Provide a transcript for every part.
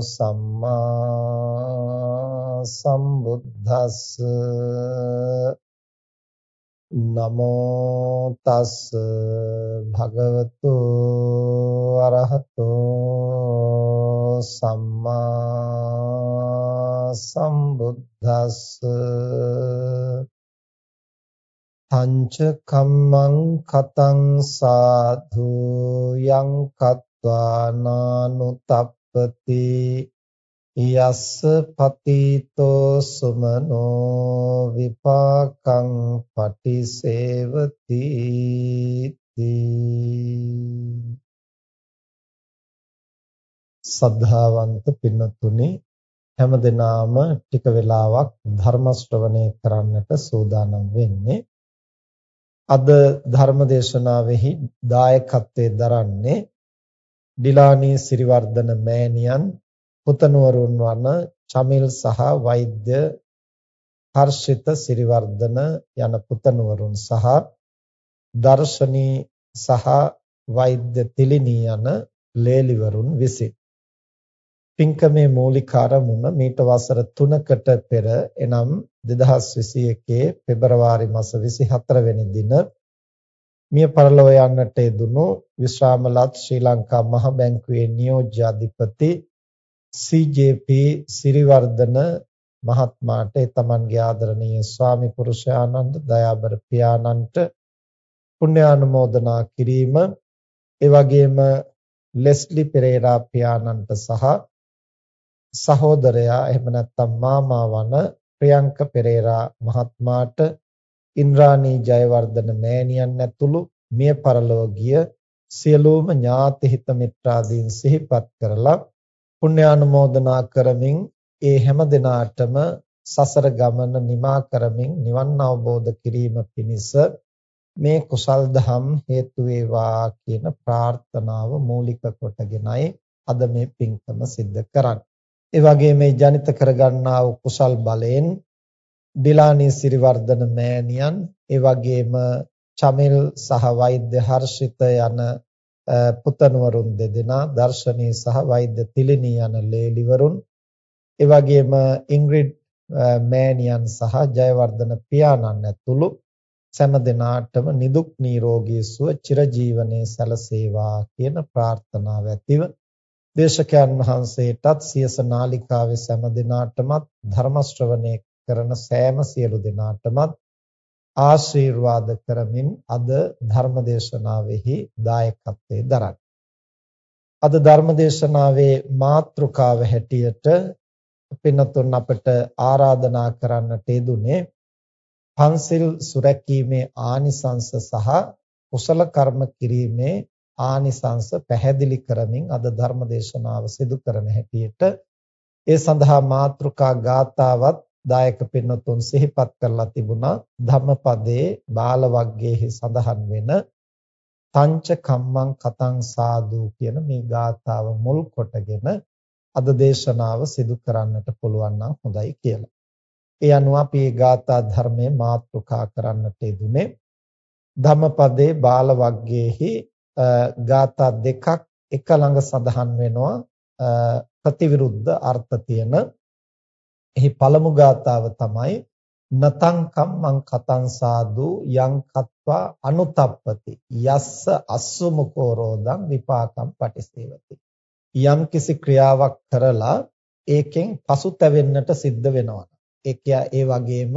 සම්මා සම්බුද්දස්ස නමෝ තස් භගවතු අරහතෝ සම්මා සම්බුද්දස්ස පංච කම්මං කතං සාධු යං කତ୍වා නානුතප්පති යස්ස පතිතෝ සුමනෝ විපාකං පටිසේවති සද්ධාවන්ත පින්නතුනි හැම දිනාම ටික වෙලාවක් ධර්ම ශ්‍රවණය කරන්නට සූදානම් වෙන්නේ. අද ධර්ම දේශනාවෙහි දායකත්වයේ දරන්නේ ඩිලානී සිරිවර්ධන මෑණියන් පුතණුවරුන් වන චමිල් සහ වෛද්‍ය හර්ෂිත සිරිවර්ධන යන පුතණුවරුන් සහ දර්ශනී සහ වෛද්‍ය තිලිනී යන ලේලිවරුන් විසින්. පින්කමේ මූලික ආරමුණ මීට වසර 3කට පෙර එනම් 2021 පෙබරවාරි මාස 24 වෙනි දින මිය පරලොව යන්නට යෙදුණු විශ්‍රාමලත් ශ්‍රී ලංකා මහ බැංකුවේ නියෝජ්‍ය අධිපති CJP සිරිවර්ධන මහත්මයාට ඒ තමන්ගේ ආදරණීය ස්වාමි පුරුෂයාණන්ට දයාබර පියාණන්ට පුණ්‍යානුමෝදනා කිරීම ඒ වගේම ලෙස්ලි පෙරේරා පියාණන්ට සහ සහෝදරයා එහෙම නැත්නම් මාමා වන ප්‍රියංක පෙරේරා මහත්මයාට ඉන්ද්‍රාණී ජයවර්ධන මෑණියන් ඇතුළු මිය පරලොව ගිය සියලුම ඥාති හිත මිත්‍රාදීන් සිහිපත් කරලා පුණ්‍යානුමෝදනා කරමින් ඒ හැම දිනාටම සසර ගමන නිමා කරමින් නිවන් අවබෝධ කිරීම පිණිස මේ කුසල් දහම් හේතු වේවා කියන ප්‍රාර්ථනාව මූලික කොටගෙනයි අද මේ පින්කම සිද්ධ කරන්නේ. ඒ වගේ මේ ජනිත කරගන්නා වූ කුසල් බලයෙන් ඩිලානී සිරිවර්ධන මෑණියන් ඒ වගේම චමිල් සහ වෛද්‍ය හර්ෂිත යන පුතණුවරුන් දෙදෙනා දර්ශනී සහ වෛද්‍ය තිලිනී යන ලේලිවරුන් ඒ වගේම ඉංග්‍රිඩ් මෑනියන් සහ ජයවර්ධන පියාණන් ඇතුළු සෑම දෙනාටම නිදුක් නිරෝගී සුව චිරජීවනයේ සැලසේවා කියන ප්‍රාර්ථනාව ඇතිව දේශකයන් වහන්සේටත් සියස නාලිකාවේ සෑම දිනාටමත් ධර්ම ශ්‍රවණය කරන සෑම සියලු දෙනාටමත් ආශිර්වාද කරමින් අද ධර්මදේශනාවෙහි දායකත්වයේ දරන. අද ධර්මදේශනාවේ මාතෘකාව හැටියට පින්නතුන් අපට ආරාධනා කරන්නට යෙදුනේ පන්සිල් සුරැකීමේ ආනිසංස සහ කුසල කර්ම කිරීමේ ආනිසංස පැහැදිලි කරමින් අද ධර්මදේශනාව සිදු කරන හැටියට ඒ සඳහා මාතෘකා ගාතාවත් දායක පින්නතුන් සිහිපත් කරලා තිබුණා ධම්මපදයේ බාල වග්ගයේ සඳහන් වෙන පංච කම්මං කතං සාදු කියන මේ ගාථාව මුල් කොටගෙන අද දේශනාව සිදු කරන්නට පුළුවන් නම් හොඳයි කියලා. ඒ අනුව අපි මේ ගාථා ධර්මයේ මාතෘකා කරන්නට යෙදුනේ ධම්මපදේ බාල වග්ගයේහි ගාථා දෙකක් එක ළඟ සඳහන් වෙනවා ප්‍රතිවිරුද්ධ අර්ථ තියෙන එහි පළමු ගාථාව තමයි නතං කම්මං කතං සාදු යං කତ୍වා අනුතප්පති යස්ස අස්සුමුකෝ රෝදං විපාකම් පටිසේවති. යම් කිසි ක්‍රියාවක් කරලා ඒකෙන් පසුතැවෙන්නට සිද්ධ වෙනවා. ඒ වගේම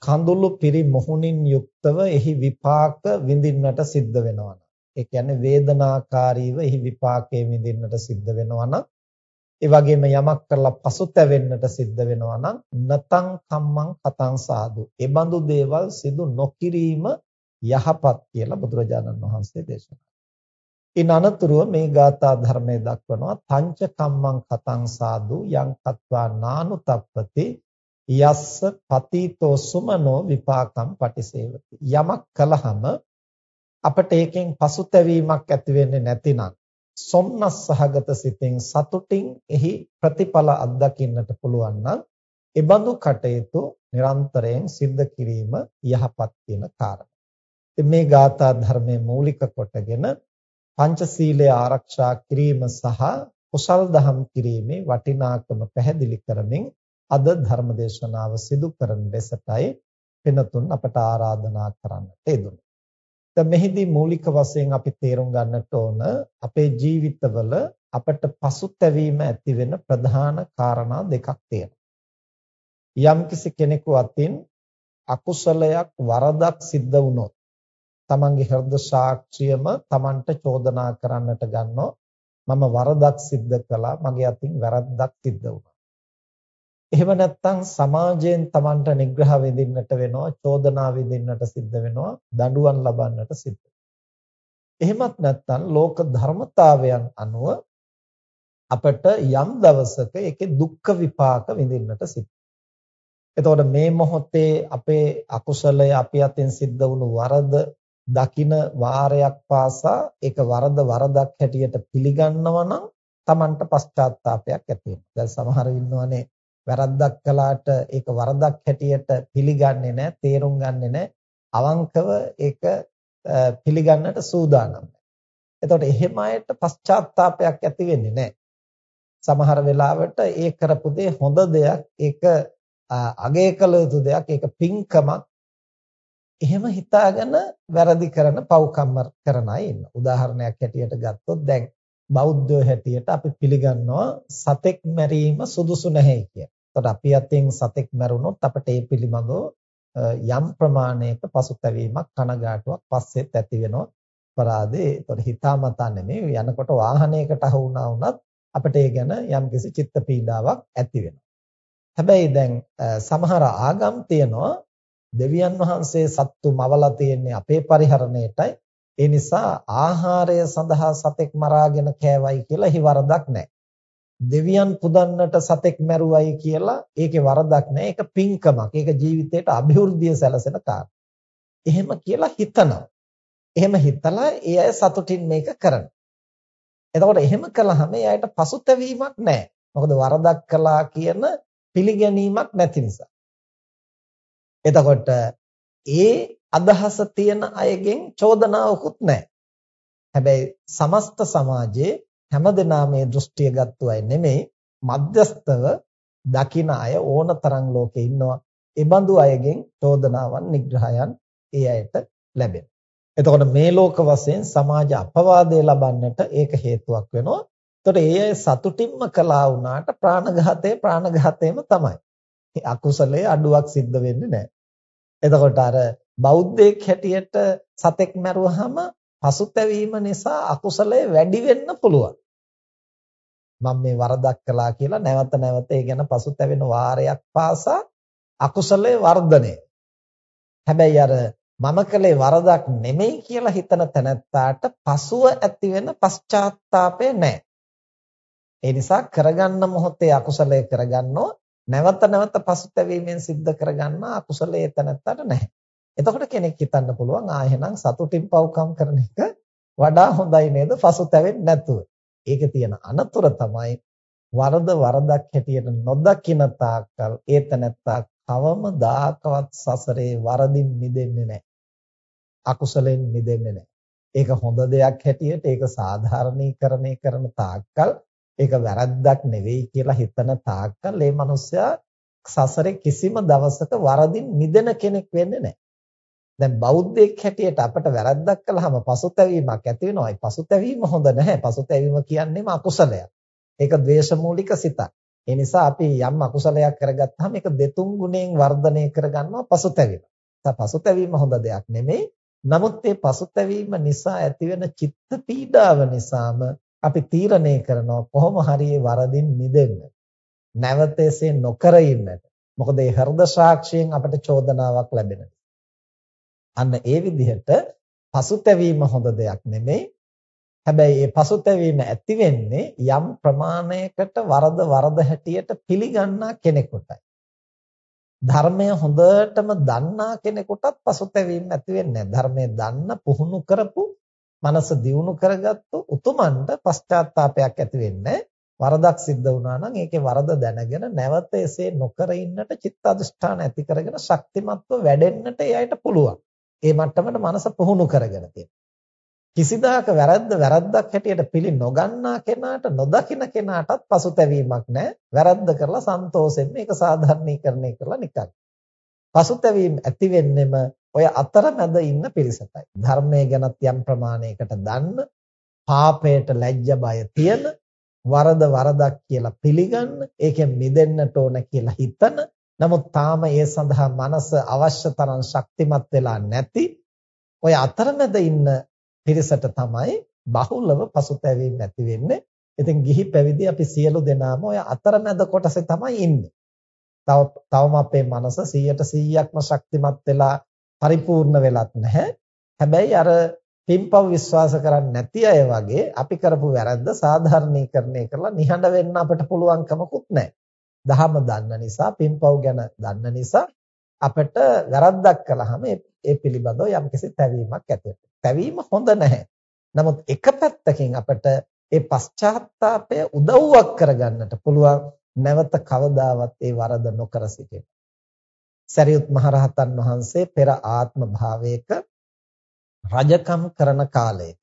කඳුළු පිරි මොහුනින් යුක්තව එහි විපාක විඳින්නට සිද්ධ වෙනවා. ඒ කියන්නේ වේදනාකාරීව එහි විපාකයේ විඳින්නට සිද්ධ වෙනවා. නම් ඒ වගේම යමක් කරලා පසුතැවෙන්නට සිද්ධ වෙනවා නම් නතං කම්මං කතං සාදු. ඒ බඳු දේවල් සිදු නොකිරීම යහපත් කියලා බුදුරජාණන් වහන්සේ දේශනා ඉන් අනතුරුව මේ ගාථා ධර්මයේ දක්වනවා පංච කම්මං කතං සාදු යං කତ୍වා නානුතප්පති යස්ස පතීතෝ සුමනෝ විපාකම් පටිසේවති යමක් කලහම අපට ඒකෙන් පසුතැවීමක් ඇති වෙන්නේ නැතිනම් සොම්නස් සහගත සිතින් සතුටින් එහි ප්‍රතිඵල අත්දකින්නට පුළුවන් නම් ඒ බඳු කටයුතු නිරන්තරයෙන් සිද්ධ කිරීම යහපත් කියන කාරණා. ඉතින් මේ ගාථා ධර්මයේ මූලික කොටගෙන පංචශීලය ආරක්ෂා කිරීම සහ කුසල් දහම් කිරීමේ වටිනාකම පැහැදිලි කරමින් අද ධර්ම දේශනාව සිදු කරන ලෙසටයි වෙනතුන් අපට ආරාධනා කරන්නට යෙදුනේ. දැන් මෙහිදී මූලික වශයෙන් අපි තේරුම් ගන්නට ඕන අපේ ජීවිතවල අපට පසුතැවීම ඇති වෙන ප්‍රධාන කාරණා දෙකක් තියෙනවා. යම්කිසි කෙනෙකු අතින් අකුසලයක් වරදක් සිද්ධ වුණොත් තමන්ගේ හෘද සාක්ෂියම තමන්ට චෝදනා කරන්නට ගන්නවා මම වරදක් සිද්ධ කළා මගේ අතින් වැරද්දක් සිද්ධ වුණා එහෙම නැත්නම් සමාජයෙන් Tamanට නිග්‍රහ විඳින්නට වෙනවා, චෝදනා විඳින්නට සිද්ධ වෙනවා, දඬුවම් ලබන්නට සිද්ධ එහෙමත් නැත්නම් ලෝක ධර්මතාවයන් අනුව අපට යම් දවසක ඒකේ දුක්ඛ විපාක විඳින්නට සිද්ධ එතකොට මේ මොහොතේ අපේ අකුසලය අපි අතින් සිද්ධ වුණු වරද දකින වාරයක් පාසා ඒක වරද වරදක් හැටියට පිළිගන්නවා නම් Tamanට පශ්චාත්තාවපයක් ඇති වෙනවා. දැන් සමහර ඉන්නවනේ වැරද්දක් කළාට ඒක වරදක් හැටියට පිළිගන්නේ නැහැ, තේරුම් ගන්නේ නැහැ. අවංකව ඒක පිළිගන්නට සූදානම් එතකොට එහෙම අයට පශ්චාත්තාවපයක් ඇති වෙන්නේ නැහැ. සමහර වෙලාවට ඒ කරපු දේ හොඳ දෙයක්, ඒක අගය කළ යුතු දෙයක්, ඒක පින්කමක්. එහෙම හිතාගෙන වැරදි කරන පව්කම් කරන අය ඉන්නවා. උදාහරණයක් හැටියට ගත්තොත් දැන් බෞද්ධයෝ හැටියට අපි පිළිගන්නවා සතෙක් මැරීම සුදුසු නැහැ කියලා. එතකොට අපි අතින් සතෙක් මැරුණොත් අපිට ඒ පිළිබඳව යම් ප්‍රමාණයක පසුතැවීමක් කනගාටුවක් පස්සෙත් ඇති වෙනවා අපරාධේ. එතකොට හිතාමතා නෙමෙයි යනකොට වාහනයකට අහු වුණා වුණත් අපිට ඒ ගැන යම්කිසි චිත්ත පීඩාවක් ඇති වෙනවා. හැබැයි දැන් සමහර ආගම් තියනවා දෙවියන් වහන්සේ සත්තු මවලා තියෙන්නේ අපේ පරිහරණයටයි. ඒ නිසා ආහාරය සඳහා සතෙක් මරාගෙන කෑවයි කියලා එහි වරදක් නැහැ. දෙවියන් පුදන්නට සතෙක් මැරුවයි කියලා ඒකේ වරදක් නැහැ. ඒක පින්කමක්. ඒක ජීවිතයට અભිවෘද්ධිය සැලසෙන කාර්යයක්. එහෙම කියලා හිතනවා. එහෙම හිතලා ඒ අය සතුටින් මේක කරනවා. එතකොට එහෙම කළාම ඒ අයට පසුතැවීමක් නැහැ. මොකද වරදක් කළා කියන පිළිගැනීමක් නැති නිසා. එතකොට ඒ අදහස තියෙන අයගෙන් චෝදනාවකුත් නැහැ. හැබැයි සමස්ත සමාජයේ හැමදෙනා මේ දෘෂ්ටිය ගත්තු අය නෙමෙයි මධ්‍යස්තව දකින අය ඕනතරම් ලෝකේ ඉන්නවා. ඒ බඳු අයගෙන් චෝදනාවන් නිග්‍රහයන් ඒ අයට ලැබෙනවා. එතකොට මේ ලෝක වශයෙන් සමාජ අපවාදය ලබන්නට ඒක හේතුවක් වෙනවා. එතකොට ඒ අය සතුටින්ම කළා වුණාට ප්‍රාණඝාතය ප්‍රාණඝාතයම තමයි. ඒ අකුසලයේ අඩුවක් සිද්ධ වෙන්නේ නැහැ. එතකොට අර බෞද්ධයෙක් හැටියට සතෙක් මැරුවාම පසුතැවීම නිසා අකුසලය වැඩි වෙන්න පුළුවන්. මම මේ වරදක් කළා කියලා නැවත නැවත ඒ ගැන පසුතැවෙන වාරයක් පාසා අකුසලයේ වර්ධනය. හැබැයි අර මම කළේ වරදක් නෙමෙයි කියලා හිතන තැනැත්තාට පසුව ඇති වෙන පශ්චාත්තාපය නැහැ. ඒ නිසා කරගන්න මොහොතේ අකුසලයේ කරගන්නෝ නැවත නැවත පසුතැවීමෙන් සිද්ධ කරගන්න අකුසලයේ තැනැත්තාට නැහැ. එතකොට කෙනෙක් හිතන්න පුළුවන් ආ එහෙනම් සතුටින් පව්කම් කරන එක වඩා හොඳයි නේද පසුතැවෙන්නේ නැතුව. ඒකේ තියෙන අනතුර තමයි වරද වරදක් හැටියට නොදකින තාක්කල් ඒතනත්තා කවමදාකවත් සසරේ වරදින් මිදෙන්නේ නැහැ. අකුසලෙන් මිදෙන්නේ නැහැ. ඒක හොඳ දෙයක් හැටියට ඒක සාධාරණීකරණය කරන තාක්කල් ඒක වැරද්දක් නෙවෙයි කියලා හිතන තාක්කල් මේ මිනිස්සයා සසරේ කිසිම දවසක වරදින් මිදෙන කෙනෙක් වෙන්නේ නැහැ. දැන් බෞද්ධයෙක් හැටියට අපට වැරද්දක් කළාම පසුතැවීමක් ඇති වෙනවා. ඒ පසුතැවීම හොඳ නැහැ. පසුතැවීම කියන්නේම අකුසලයක්. ඒක ද්වේෂමූලික සිතක්. ඒ නිසා අපි යම් අකුසලයක් කරගත්තාම ඒක දෙතුන් ගුණයෙන් වර්ධනය කරගන්නවා පසුතැවීම. පසුතැවීම හොඳ දෙයක් නෙමෙයි. නමුත් මේ පසුතැවීම නිසා ඇතිවෙන චිත්ත පීඩාව නිසාම අපි තීරණය කරනවා කොහොම හරි වරදින් මිදෙන්න. නැවත එසේ නොකර ඉන්නට. මොකද ඒ හෘද සාක්ෂියෙන් අපට චෝදනාවක් ලැබෙනවා. අන්න ඒ විදිහට පසුතැවීම හොඳ දෙයක් නෙමෙයි හැබැයි මේ පසුතැවීම ඇති වෙන්නේ යම් ප්‍රමාණයකට වරද වරද හැටියට පිළිගන්නා කෙනෙකුටයි. ධර්මය හොඳටම දන්නා කෙනෙකුටත් පසුතැවීම ඇති වෙන්නේ නැහැ. ධර්මය දන්න පුහුණු කරපු මනස දියුණු කරගත්තු උතුමන්ට පශ්චාත්තාවපයක් ඇති වෙන්නේ වරදක් සිද්ධ වුණා නම් ඒකේ වරද දැනගෙන නැවත එසේ නොකර ඉන්නට චිත්ත අධිෂ්ඨාන ඇති කරගෙන ශක්තිමත්ව වැඩෙන්නට එයාට පුළුවන්. ඒ මට්ටමට මනස පුහුණු කරගෙන තියෙනවා. කිසිදාක වැරද්ද වැරද්දක් හැටියට පිළි නොගන්නා කෙනාට නොදකින කෙනාටත් පසුතැවීමක් නැහැ. වැරද්ද කරලා සන්තෝෂයෙන් මේක සාධාරණීකරණය කරලා නිකන්. පසුතැවීම ඇති වෙන්නෙම ඔය අතරමැද ඉන්න පිරිසටයි. ධර්මයේ ගැනත් යම් ප්‍රමාණයකට දන්න, පාපයට ලැජ්ජ බය තියෙන, වරද වරදක් කියලා පිළිගන්න, ඒකෙන් මිදෙන්නට ඕන කියලා හිතන, නමුත් තාම ඒ සඳහා මනස අවශ්‍ය තරම් ශක්තිමත් වෙලා නැති ඔය අතරමැද ඉන්න පිරිසට තමයි බහුලව පසුතැවීම ඇති වෙන්නේ. ඉතින් ගිහි පැවිදි අපි සියලු දෙනාම ඔය අතරමැද කොටසේ තමයි ඉන්නේ. තව තවම අපේ මනස 100%ක්ම ශක්තිමත් වෙලා පරිපූර්ණ වෙලත් නැහැ. හැබැයි අර පින්පව් විශ්වාස කරන්නේ නැති අය වගේ අපි කරපු වැරද්ද සාධාරණීකරණය කරලා නිහඬ වෙන්න අපිට පුළුවන්කමකුත් නැහැ. දහම දන්න නිසා පින්පව් ගැන දන්න නිසා අපිට වැරද්දක් කළාම ඒ පිළිබඳව යම්කිසි තැවීමක් ඇති තැවීම හොඳ නැහැ. නමුත් එක පැත්තකින් අපිට ඒ පශ්චාත්තාපය උදව්වක් කරගන්නට පුළුවන් නැවත කවදාවත් ඒ වරද නොකර සිටින්න. සරියුත් මහරහතන් වහන්සේ පෙර ආත්ම භාවයක රජකම් කරන කාලයක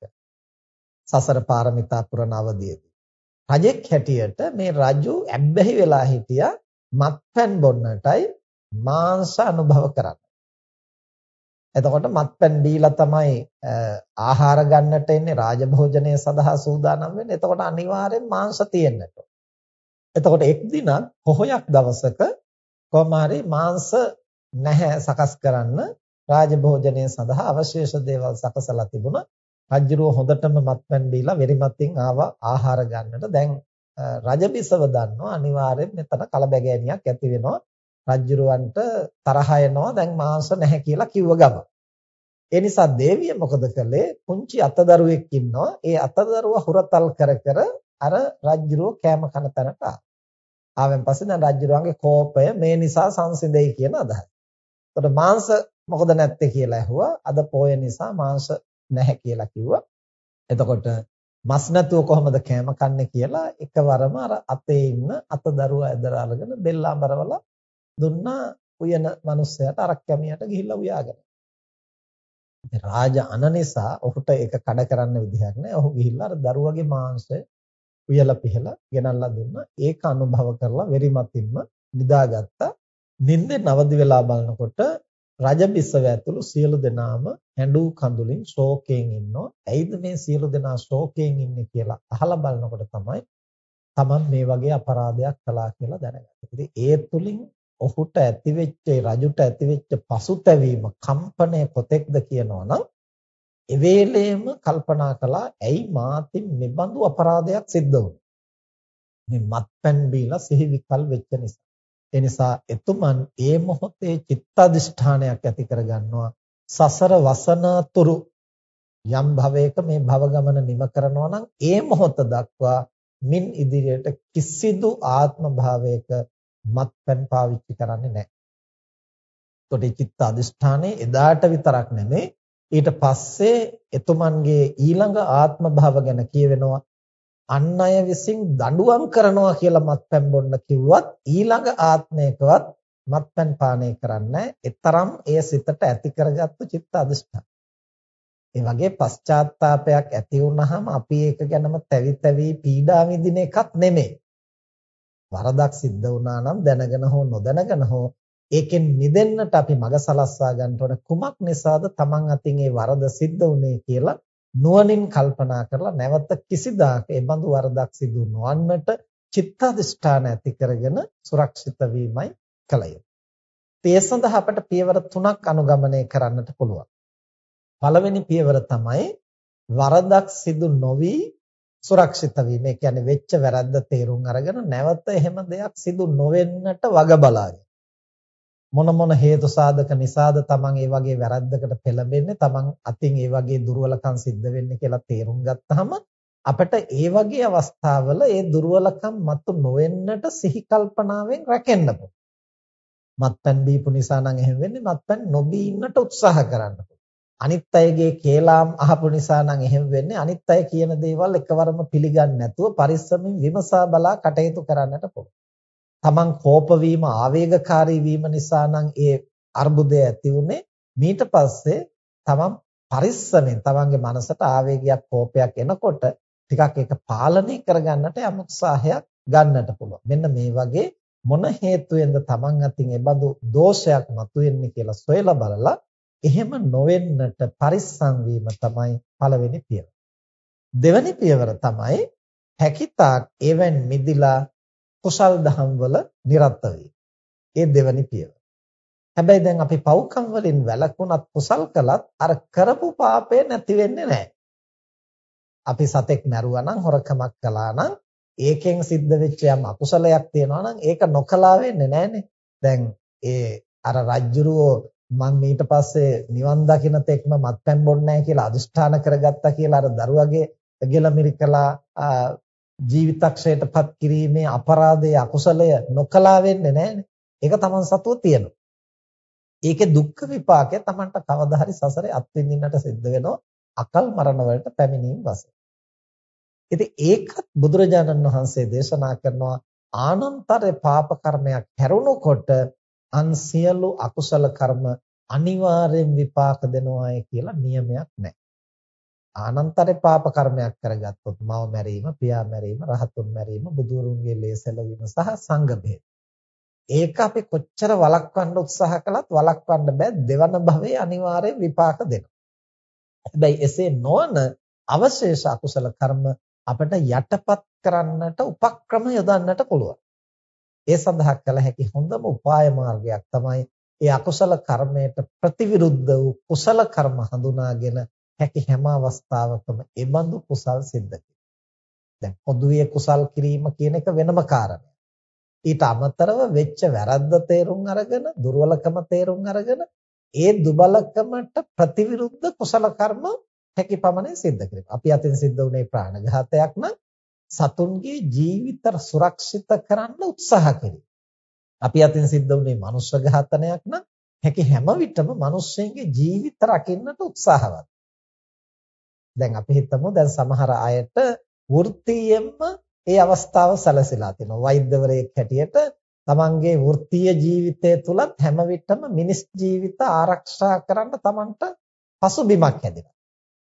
සසර පාරමිතා පුරන අවදීදී රජෙක් හැටියට මේ රජු ඇබ්බැහි වෙලා හිටියා මත්පැන් බොන්නටයි මාංශ අනුභව කරන්න. එතකොට මත්පැන් බීලා තමයි ආහාර ගන්නට එන්නේ රාජභෝජනය සඳහා සූදානම් වෙන්නේ. එතකොට අනිවාර්යෙන් මාංශ තියෙන්නට. එතකොට එක් දිනක් පොහොයක් දවසක කොහොම හරි මාංශ නැහැ සකස් කරන්න රාජභෝජනය සඳහා අවශේෂ දේවල් සකසලා තිබුණා. රජුරෝ හොඳටම මත්පැන් බීලා වෙරිමත්ින් ආවා ආහාර ගන්නට. දැන් රජබිසව දන්නවා අනිවාර්යෙන් මෙතන කලබගෑනියක් ඇති වෙනවා. රජ්ජුරුවන්ට තරහ එනවා දැන් මාංශ නැහැ කියලා කිව්ව ගම. ඒ නිසා දේවිය මොකද කළේ? පුංචි අතදරුවෙක් ඉන්නවා. ඒ අතදරුවා හුරතල් කර කර අර රජ්ජුරුව කෑම කන තැනට ආවෙන් පස්සේ දැන් රජ්ජුරුවන්ගේ කෝපය මේ නිසා සංසිඳෙයි කියන අදහස. එතකොට මාංශ මොකද නැත්තේ කියලා ඇහුවා. අද පොය නිසා මාංශ නැහැ කියලා කිව්වා. එතකොට මස් නැතුව කොහොමද කෑම කන්නේ කියලා එකවරම අර අතේ ඉන්න අතදරුවා ඇදලා අරගෙන බෙල්ලාඹරවලා දුන්නා උයන මිනිස්සයාට අරක් කැමියට ගිහිල්ලා උයාගෙන. ඉතින් රාජ අන නිසා ඔහුට ඒක කඩ කරන්න විදිහක් නැහැ. ඔහු ගිහිල්ලා අර දරුවගේ මාංශය උයලා පිහලා ගෙනල්ලා දුන්නා. ඒක අනුභව කරලා වෙරිමතින්ම නිදාගත්තා. නිින්දේ නවදි වෙලා බලනකොට රජ බිස්සව ඇතුළු සියලු දෙනාම හැඬු කඳුලින් ශෝකයෙන් ඉන්නවා. ඇයිද මේ සියලු දෙනා ශෝකයෙන් ඉන්නේ කියලා අහලා බලනකොට තමයි තමන් මේ වගේ අපරාධයක් කළා කියලා දැනගත්තේ. ඉතින් ඒ තුලින් ඔහුට ඇතිවෙච්ච රජුට ඇතිවෙච්ච පසුතැවීම කම්පණය කොතෙක්ද කියනවනම් ඒ වේලේම කල්පනා කළා ඇයි මාතින් මෙබඳු අපරාධයක් සිද්ධ වුනේ මේ මත්පැන් බීලා සිහි විකල් වෙච්ච නිසා ඒ නිසා එතුමන් ඒ මොහොතේ චිත්තඅදිෂ්ඨානයක් ඇති කරගන්නවා සසර වසනතුරු යම් භවයක මේ භව ගමන නිම කරනවා නම් ඒ මොහොත දක්වා මින් ඉදිරියට කිසිදු ආත්ම භාවයක මත්පැන් පාවිච්චි කරන්නේ නැහැ. එතකොට චිත්ත අධිෂ්ඨානයේ එදාට විතරක් නෙමෙයි ඊට පස්සේ එතුමන්ගේ ඊළඟ ආත්ම භාව ගැන කියවෙනවා අන් අය විසින් දඬුවම් කරනවා කියලා මත්පැන් බොන්න කිව්වත් ඊළඟ ආත්මයකවත් මත්පැන් පානය කරන්නේ එතරම් එය සිතට ඇති කරගත්තු චිත්ත අධිෂ්ඨාන. ඒ වගේ පශ්චාත්තාවපයක් ඇති වුනහම අපි ඒක ගැනම තැවි තැවි පීඩා විඳින එකක් නෙමෙයි. වරදක් සිද්ධ වුණා නම් දැනගෙන හෝ නොදැනගෙන හෝ ඒකෙන් මිදෙන්නට අපි මඟ සලස්වා ගන්න ඕන කුමක් නිසාද Taman අතින් ඒ වරද සිද්ධ වුනේ කියලා නුවණින් කල්පනා කරලා නැවත කිසිදාක ඒ බඳු වරදක් සිදු නොවන්නට චිත්තදිෂ්ඨාන ඇති කරගෙන සුරක්ෂිත වීමයි කල යුත්තේ. ඒ සඳහා අපට පියවර තුනක් අනුගමනය කරන්නට පුළුවන්. පළවෙනි පියවර තමයි වරදක් සිදු නොවි සුරක්ෂිත වීම. ඒ කියන්නේ වෙච්ච වැරද්ද තේරුම් අරගෙන නැවත එහෙම දෙයක් සිදු නොවෙන්නට වග බලාගෙන. මොන මොන හේතු සාධක නිසාද Taman ඒ වගේ වැරද්දකට පෙළඹෙන්නේ Taman අතින් ඒ වගේ දුර්වලකම් සිද්ධ වෙන්නේ කියලා තේරුම් ගත්තාම අපිට ඒ වගේ අවස්ථාවල ඒ දුර්වලකම් මතු නොවෙන්නට සිහි කල්පනාවෙන් රැකෙන්න මත්පැන් දීපු නිසා නම් එහෙම වෙන්නේ මත්පැන් නොබී ඉන්නට උත්සාහ කරන්න අනිත් අයගේ කේලාම් අහපු නිසා නම් එහෙම වෙන්නේ අනිත් අය කියන දේවල් එකවරම පිළිගන්නේ නැතුව පරිස්සමින් විමසා බලා කටයුතු කරන්නට පුළුවන්. තමන් කෝප වීම ආවේගකාරී වීම නිසා නම් ඒ අර්බුදය ඇති උනේ මීට පස්සේ තමන් පරිස්සමෙන් තමන්ගේ මනසට ආවේගයක් කෝපයක් එනකොට ටිකක් ඒක පාලනය කරගන්නට යම් උත්සාහයක් ගන්නට පුළුවන්. මෙන්න මේ වගේ මොන හේතුවෙන්ද තමන් අතින් ඒ බඳු දෝෂයක් මතුවෙන්නේ කියලා සොයලා බලලා එහෙම නොවෙන්නට පරිස්සම් වීම තමයි පළවෙනි පියවර. දෙවෙනි පියවර තමයි හැකිතාක් එවෙන් මිදිලා කුසල් දහම් වල නිරත ඒ දෙවෙනි පියවර. හැබැයි දැන් අපි පව්කම් වලින් වැළකුණත් කුසල් කළත් අර කරපු පාපය නැති වෙන්නේ නැහැ. අපි සතෙක් මැරුවා නම් හොරකමක් කළා නම් ඒකෙන් සිද්ධ වෙච්ච යම් අකුසලයක් තියෙනවා නම් ඒක නොකලා වෙන්නේ නැහනේ. දැන් ඒ අර රජ්ජුරුවෝ මං ඊට පස්සේ නිවන් දකින්න තෙක්ම මත්පැන් බොන්නේ නැහැ කියලා අදිෂ්ඨාන කරගත්තා කියලා අර දරුවගේ ගෙලමිරිකලා ජීවිතක්ෂයටපත් කිරීමේ අපරාධයේ අකුසලය නොකලා වෙන්නේ නැහනේ. ඒක තමන් සතුව තියෙනවා. ඒකේ දුක්ඛ විපාකය තමන්ට කවදා හරි සසරේ අත්විඳින්නට සිද්ධ වෙනවා. අකල් මරණ වලට පැමිණීම වශයෙන්. ඉතින් ඒකත් බුදුරජාණන් වහන්සේ දේශනා කරනවා ආනන්තර පාප කර්මයක් හැරුණකොට අන් සියලු අකුසල කර්ම අනිවාර්යෙන් විපාක දෙනවායි කියලා නියමයක් නැහැ. ආනන්තරේ පාප කර්මයක් කරගත්තොත් මව මැරීම, පියා මැරීම, රහතුන් මැරීම, බුදුරුන්ගේ ලේසැලවීම සහ සංඝ ඒක අපි කොච්චර වළක්වන්න උත්සාහ කළත් වළක්වන්න බෑ දෙවන භවයේ අනිවාර්යෙන් විපාක දෙනවා. හැබැයි එසේ නොවන අවශේෂ අකුසල කර්ම අපිට යටපත් කරන්නට උපක්‍රම යොදන්නට පුළුවන්. ඒ සඳහා කළ හැකි හොඳම උපාය මාර්ගයක් තමයි ඒ අකුසල කර්මයට ප්‍රතිවිරුද්ධ වූ කුසල කර්ම හඳුනාගෙන හැකි හැම අවස්ථාවකම ඒ බඳු කුසල් සිද්ධ දැන් පොදුවේ කුසල් කිරීම කියන එක වෙනම කාරණයක්. ඊට අමතරව වෙච්ච වැරද්ද තේරුම් අරගෙන දුර්වලකම තේරුම් අරගෙන ඒ දුබලකමට ප්‍රතිවිරුද්ධ කුසල කර්ම හැකි පමණින් සිද්ධ කිරීම. අපි අතින් සිද්ධ වුණේ ප්‍රාණඝාතයක් නම් සතුන්ගේ ජීවිත සුරක්ෂිත කරන්න උත්සාහ කිරීම. අපි අතින් සිද්ධ වුණේ මනුෂ්‍ය ඝාතනයක් නම් හැකි හැම විටම මිනිස්සුන්ගේ ජීවිත රකින්නට උත්සාහවත්. දැන් අපි හිතමු දැන් සමහර අයට වෘත්තියෙන්ම ඒ අවස්ථාව සැලසීලා තියෙනවා. වෛද්‍යවරයෙක් හැටියට තමන්ගේ වෘත්තීය ජීවිතය තුලත් හැම විටම මිනිස් ජීවිත ආරක්ෂා කරන්න තමන්ට පසුබිමක් හැදෙනවා.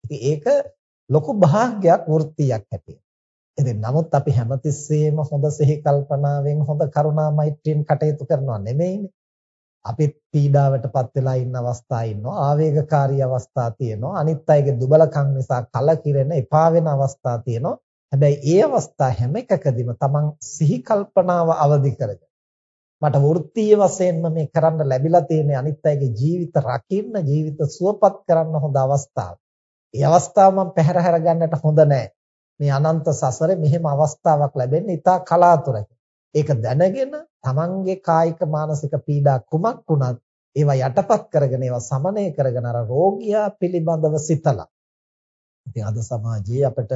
ඉතින් ඒක ලොකු භාග්යක් වෘත්තියක් හැටියට. ඉතින් නමුත් අපි හැමතිස්සෙම හොඳ සිහි කල්පනාවෙන් හොඳ කරුණා මෛත්‍රියෙන් කටයුතු කරනවා නෙමෙයිනේ. අපි පීඩාවටපත් වෙලා ඉන්න අවස්ථා ඉන්නවා ආවේගකාරී අවස්ථා තියෙනවා අනිත් අයගේ දුබලකම් නිසා කලකිරෙන එපා වෙන අවස්ථා තියෙනවා හැබැයි ඒ අවස්ථා හැම එකකදීම තමන් සිහි කල්පනාව අවදි කරගෙන මට වෘත්තීය වශයෙන්ම මේ කරන්න ලැබිලා තියෙන අනිත් අයගේ ජීවිත රකින්න ජීවිත සුවපත් කරන්න හොඳ අවස්ථාවක්. ඒ අවස්ථාව මම පැහැර හැර ගන්නට හොඳ නැහැ. මේ අනන්ත සසරේ මෙහෙම අවස්ථාවක් ලැබෙන්නේ ඉතා කලාතුරකින්. ඒක දැනගෙන තමන්ගේ කායික මානසික පීඩා කුමක් වුණත් ඒවා යටපත් කරගෙන ඒවා සමනය කරගෙන අර රෝගියා පිළිබඳව සිතලා. ඉතින් අද සමාජයේ අපිට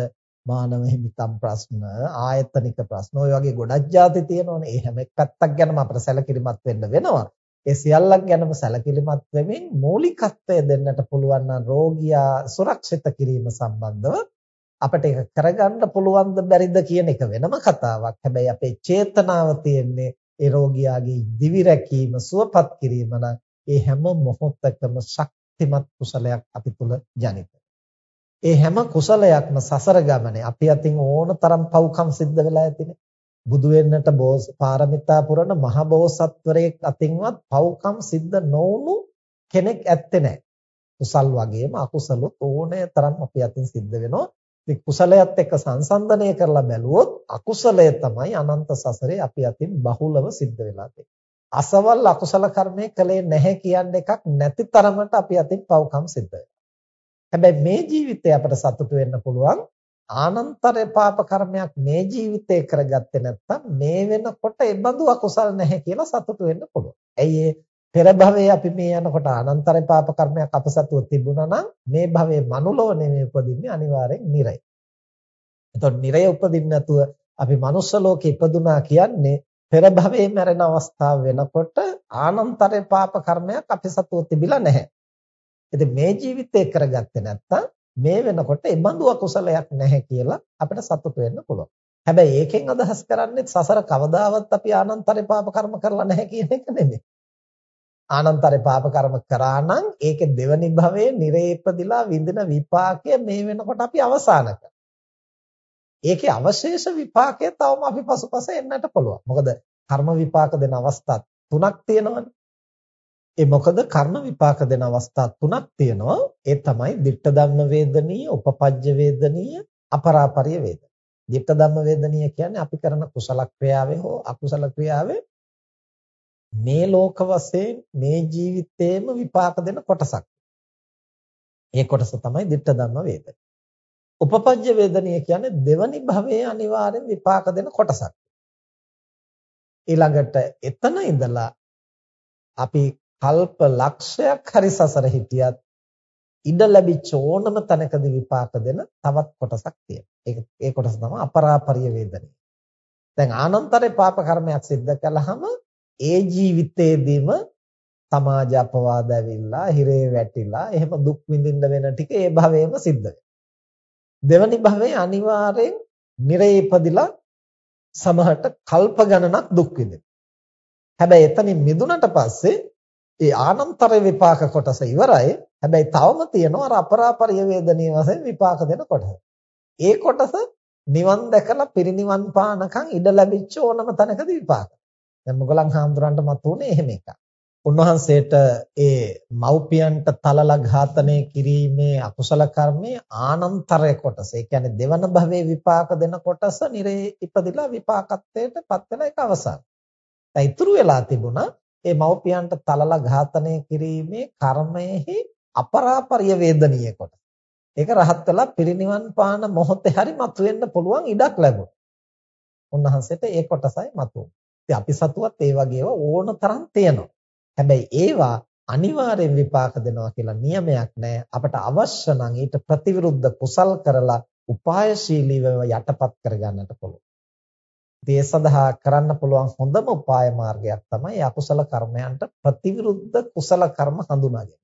මානව හිමිකම් ප්‍රශ්න, ආයතනික ප්‍රශ්න ඔය වගේ ගොඩක් ಜಾති තියෙනවනේ. ඒ හැම පැත්තක් ගැනම අපිට සැලකිලිමත් වෙන්න වෙනවා. ඒ සියල්ලක් ගැනම සැලකිලිමත් වෙමින් මූලිකත්වය දෙන්නට පුළුවන් නම් රෝගියා සුරක්ෂිත කිරීම සම්බන්ධව අපිට ඒක කරගන්න පුළුවන්ද බැරිද කියන එක වෙනම කතාවක්. හැබැයි අපේ චේතනාව තියෙන්නේ ඒ රෝගියාගේ දිවි රැකීම, සුවපත් කිරීම නම් ඒ හැම මොහොතකම ශක්තිමත් කුසලයක් අපි තුල ජනිත. ඒ හැම කුසලයක්ම සසර ගමනේ අපි අතින් ඕන තරම් පව්කම් සිද්ධ වෙලා ඇතිනේ. බුදු වෙන්නට පාරමිතා පුරන මහ බෝසත්වරයෙක් අතින්වත් පව්කම් සිද්ධ නොවුණු කෙනෙක් ඇත්තේ නැහැ. කුසල් වගේම අකුසලොත් ඕනෑ තරම් අපි අතින් සිද්ධ වෙනවා. ඉතින් කුසලයත් එක්ක සංසන්දනය කරලා බැලුවොත් අකුසලය තමයි අනන්ත සසරේ අපි අතින් බහුලව සිද්ධ වෙලා තියෙන්නේ. අසවල් අකුසල කර්මයේ කලේ නැහැ කියන එකක් නැති තරමට අපි අතින් පව්කම් සිද්ධ හැබැයි මේ ජීවිතේ අපට සතුට වෙන්න පුළුවන් ආනන්තර පාප කර්මයක් මේ ජීවිතේ කරගත්තේ නැත්නම් මේ වෙනකොට ඒ බඳු අකුසල් නැහැ කියලා සතුට වෙන්න පුළුවන්. ඇයි පෙර භවයේ අපි මේ යනකොට අනන්තර පාප කර්මයක් අපසතුව තිබුණා නම් මේ භවයේ මනුලව නෙමෙයි උපදින්නේ අනිවාර්යෙන් නිරය. එතකොට නිරය උපදින්න නැතුව අපි manuss ලෝකේ ඉපදුනා කියන්නේ පෙර භවයේ මැරෙන අවස්ථාව වෙනකොට ආනන්තර පාප කර්මයක් අපසතුව තිබිලා නැහැ. ඉතින් මේ ජීවිතේ කරගත්තේ නැත්තම් මේ වෙනකොට ඒ බඳු අකුසලයක් නැහැ කියලා අපිට සතුට වෙන්න පුළුවන්. හැබැයි ඒකෙන් අදහස් කරන්නේ සසර කවදාවත් අපි ආනන්තර පාප කර්ම කරලා නැහැ කියන එක නෙමෙයි. ආනන්තරේ පාප කර්ම කරා නම් ඒකේ දෙවනි භවයේ නිරේපදිලා විඳින විපාකය මේ වෙනකොට අපි අවසන් කරනවා. ඒකේ අවශේෂ විපාකය තවම අපි පසුපස එන්නට පුළුවන්. මොකද කර්ම විපාක දෙන අවස්ථා තුනක් තියෙනවනේ. ඒ මොකද කර්ම විපාක දෙන අවස්ථා තුනක් තියෙනවා. ඒ තමයි ditta ධම්ම වේදනීය, උපපජ්ජ වේදනීය, අපරාපරිය වේදනීය. ditta ධම්ම වේදනීය කියන්නේ අපි කරන කුසල ක්‍රියාවේ හෝ අකුසල ක්‍රියාවේ මේ ලෝක වශයෙන් මේ ජීවිතේම විපාක දෙන කොටසක්. ඒ කොටස තමයි ditta ධම්ම වේදන. උපපජ්ජ වේදනීය කියන්නේ දෙවනි භවයේ අනිවාර්යෙන් විපාක දෙන කොටසක්. ඊළඟට එතන ඉඳලා අපි කල්ප ලක්ෂයක් හරි සසර හිටියත් ඉඩ ලැබිච්ච ඕනම තැනකදී විපාක දෙන තවත් කොටසක් තියෙනවා. ඒක ඒ කොටස තමයි අපරාපරිය වේදනීය. දැන් ආනන්තරේ පාප කර්මයක් සිද්ධ කළාම ඒ ජීවිතේදීම සමාජ අපවාද ඇවිල්ලා හිරේ වැටිලා එහෙම දුක් විඳින්න වෙන ටික ඒ භවයේම සිද්ධ දෙවනි භවයේ අනිවාර්යෙන් නිරේ ඉපදිලා සමහරට කල්ප ගණනක් දුක් විඳින. හැබැයි එතනින් මිදුණට පස්සේ ඒ ආනන්තර විපාක කොටස ඉවරයි. හැබැයි තවම තියෙනවා අර අපරාපරිය වේදනීය වශයෙන් විපාක දෙන කොටස. ඒ කොටස නිවන් දැකලා පිරිනිවන් පානකම් ඉඩ ලැබිච්ච ඕනම තැනකදී විපාක. දැන් මොගලන් හාමුදුරන්ට මතුනේ එහෙම එකක්. උන්වහන්සේට ඒ මව්පියන්ට තලලා ඝාතනය කිරීමේ අකුසල කර්මයේ ආනන්තරය කොටස. ඒ කියන්නේ දෙවන භවයේ විපාක දෙන කොටස නිරේ ඉපදිලා විපාකත්වයට පත් වෙන එක අවසන්. දැන් ඉතුරු වෙලා තිබුණා ඒ මව්පියන්ට තලලා ඝාතනය කිරීමේ කර්මයේහි අපරාපරිය වේදනීය කොටස. ඒක රහත් වෙලා පිරිනිවන් පාන මොහොතේ හරි මතුවෙන්න පුළුවන් ඉඩක් ලැබුණා. උන්වහන්සේට ඒ කොටසයි මතුවුනේ. ඉතින් අපි සතුවත් ඒ වගේ ඒවා ඕන තරම් තියෙනවා. හැබැයි ඒවා අනිවාර්යෙන් විපාක දෙනවා කියලා නියමයක් නැහැ. අපට අවශ්‍ය නම් ඊට ප්‍රතිවිරුද්ධ කුසල් කරලා උපායශීලීව යටපත් කරගන්නට පුළුවන්. ඒ සඳහා කරන්න පුළුවන් හොඳම උපාය මාර්ගයක් තමයි අකුසල කර්මයන්ට ප්‍රතිවිරුද්ධ කුසල කර්ම හඳුනාගන්න.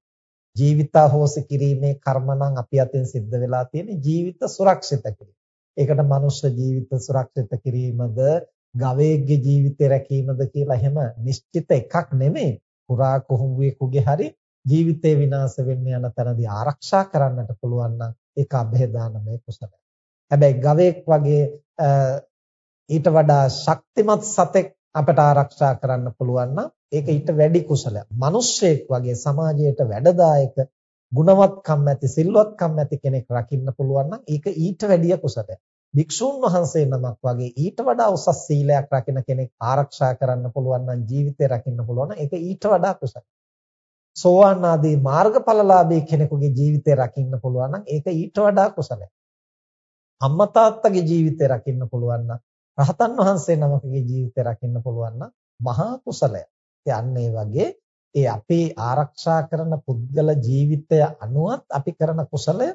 ජීවිතාහෝස කිරීමේ කර්ම නම් අපි අතින් සිද්ධ වෙලා තියෙන ජීවිත සුරක්ෂිත කිරීම. ඒකට මනුෂ්‍ය ජීවිත සුරක්ෂිත කිරීමද ගවයෙක්ගේ ජීවිතය රැකීමද කියලා එහෙම නිශ්චිත එකක් නෙමෙයි. පුරා කුහුඹුවෙකුගේ හරි ජීවිතේ විනාශ වෙන්න යන තැනදී ආරක්ෂා කරන්නට පුළුවන් නම් ඒක અભේදානමය කුසලයක්. හැබැයි ගවයෙක් වගේ ඊට වඩා ශක්තිමත් සතෙක් අපට ආරක්ෂා කරන්න පුළුවන් නම් ඒක ඊට වැඩි කුසලයක්. මිනිස්සෙක් වගේ සමාජයට වැඩදායක ගුණවත්කම් ඇති සිල්වත්කම් ඇති කෙනෙක් රකින්න පුළුවන් නම් ඒක ඊට වැඩිය කුසලයක්. භික්ෂුන් වහන්සේ නමක් වගේ ඊට වඩා උසස් සීලයක් රකින්න කෙනෙක් ආරක්ෂා කරන්න පුළුවන් නම් ජීවිතේ රකින්න පුළුවන් නම් ඒක ඊට වඩා කුසලයි. සෝවාන් ආදී මාර්ගඵලලාභී කෙනෙකුගේ ජීවිතේ රකින්න පුළුවන් නම් ඒක ඊට වඩා කුසලයි. අම්මා තාත්තගේ ජීවිතේ රකින්න පුළුවන් නම් රහතන් වහන්සේ නමකගේ ජීවිතේ රකින්න පුළුවන් නම් මහා කුසලයක්. අන්න ඒ වගේ ඒ අපේ ආරක්ෂා කරන පුද්ගල ජීවිතය අනුවත් අපි කරන කුසලය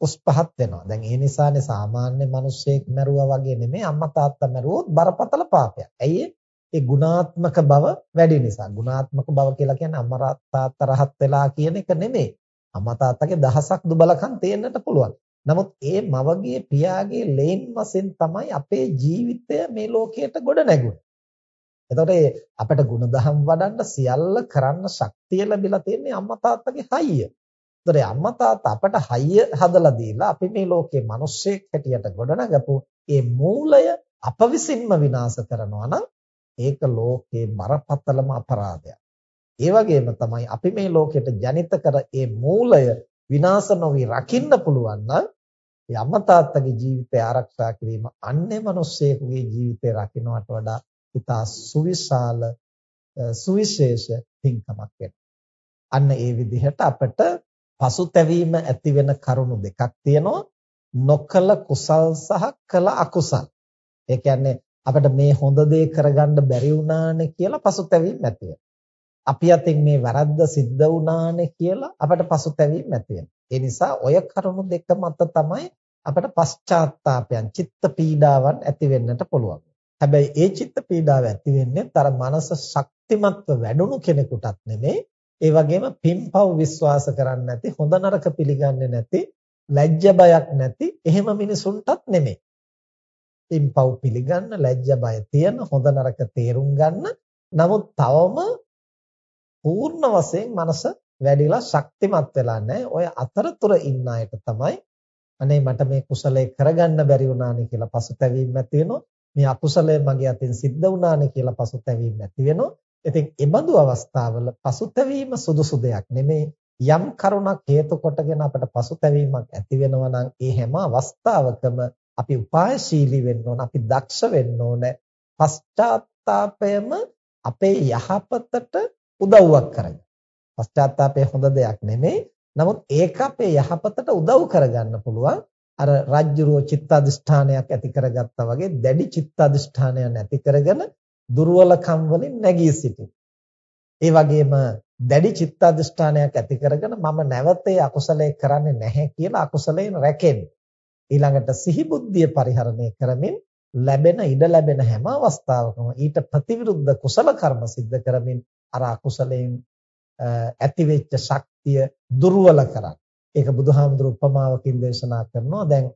උස් පහත් වෙනවා. දැන් ඒ නිසානේ සාමාන්‍ය මිනිස්සෙක් මැරුවා වගේ නෙමෙයි අම්මා තාත්තා මැරුවොත් බරපතල පාපයක්. ඇයි ඒ ගුණාත්මක බව වැඩි නිසා. ගුණාත්මක බව කියලා කියන්නේ අම්මා තාත්තා රහත් වෙලා කියන එක නෙමෙයි. අම්මා තාත්තගේ දහසක් දුබලකම් තියෙන්නට පුළුවන්. නමුත් ඒ මවගේ පියාගේ ලේන් වශයෙන් තමයි අපේ ජීවිතය මේ ලෝකයට ගොඩ නැගුණේ. එතකොට අපිට ಗುಣධම් වඩන්න සියල්ල කරන්න ශක්තිය ලැබිලා තියෙන්නේ අම්මා තාත්තගේ හයිය. ඒතර අම්මා තාත්තා අපට හයිය හදලා දීලා අපි මේ ලෝකේ මිනිස්සෙක් හැටියට ගොඩනගපු ඒ මූලය අප විසින්ම විනාශ කරනවා නම් ඒක ලෝකේ බරපතලම අපරාධයක්. ඒ වගේම තමයි අපි මේ ලෝකෙට ජනිත කර ඒ මූලය විනාශ නොවි රකින්න පුළුවන් නම් ඒ අම්මා තාත්තගේ ජීවිතය ආරක්ෂා කිරීම අන්නේ මිනිස්සෙකුගේ ජීවිතය රකින්නට වඩා ඉතා සුවිශාල සුවිශේෂ පින්කමක් වෙනවා. අන්න ඒ විදිහට අපිට පසුතැවීම ඇති වෙන කරුණු දෙකක් තියෙනවා. නොකල කුසල් සහ කළ අකුසල්. ඒ කියන්නේ අපිට මේ හොඳ දේ කරගන්න බැරි වුණානේ කියලා පසුතැවීම ඇති අපි අතින් මේ වැරද්ද සිද්ධ වුණානේ කියලා අපිට පසුතැවීම ඇති ඒ නිසා ඔය කරුණු දෙක මත තමයි අපිට පශ්චාත්තාපයන්, චිත්ත පීඩාවන් ඇති වෙන්නට පුළුවන්. හැබැයි ඒ චිත්ත පීඩාව ඇති වෙන්නේ තර මනස ශක්තිමත්ව වැඩුණු කෙනෙකුටත් නෙමෙයි ඒ වගේම පින්පව් විශ්වාස කරන්නේ නැති හොඳ නරක පිළිගන්නේ නැති ලැජ්ජ බයක් නැති එහෙම මිනිසුන්ටත් නෙමෙයි. පින්පව් පිළිගන්න ලැජ්ජ බය තියෙන හොඳ නරක තේරුම් ගන්න. නමුත් තවම පූර්ණ වශයෙන් මනස වැඩිලා ශක්තිමත් වෙලා නැහැ ඔය අතරතුර ඉන්න අයට තමයි අනේ මට මේ කුසලයේ කරගන්න බැරි වුණානේ කියලා පසුතැවීම ඇති වෙනවා මේ අකුසලය මගේ අතින් සිද්ධ වුණානේ කියලා පසුතැවීම ඇති වෙනවා. ඉතින් එබඳු අවස්ථාවල පසුතැවීම සුදුසු දෙයක් නෙමෙයි. යම් කරුණක් හේතු කොටගෙන අපට පසුතැවීමක් ඇති වෙනවා නම් ඒ හැම අවස්ථාවකම අපි උපායශීලී වෙන්න ඕන. අපි දක්ෂ වෙන්න ඕන. පශ්චාත්තාපයම අපේ යහපතට උදව්වක් කරගන්න. පශ්චාත්තාපය හොඳ දෙයක් නෙමෙයි. නමුත් ඒක අපේ යහපතට උදව් කරගන්න පුළුවන්. අර රජ්ජුරුව චිත්තඅදිෂ්ඨානයක් ඇති කරගත්තා වගේ දැඩි චිත්තඅදිෂ්ඨානයක් ඇති කරගෙන දුර්වලකම් වලින් නැගී සිටින. ඒ වගේම දැඩි චිත්තඅදිෂ්ඨානයක් ඇති කරගෙන මම නැවතේ අකුසලයේ කරන්නේ නැහැ කියලා අකුසලයෙන් රැකෙන්න. ඊළඟට සිහි බුද්ධිය පරිහරණය කරමින් ලැබෙන ඉඩ ලැබෙන හැම අවස්ථාවකම ඊට ප්‍රතිවිරුද්ධ කුසල කර්ම સિદ્ધ කරමින් අර අකුසලයෙන් ඇතිවෙච්ච ශක්තිය දුර්වල කරන්න. ඒක බුදුහාමුදුරු උපමාවකින් දේශනා කරනවා. දැන්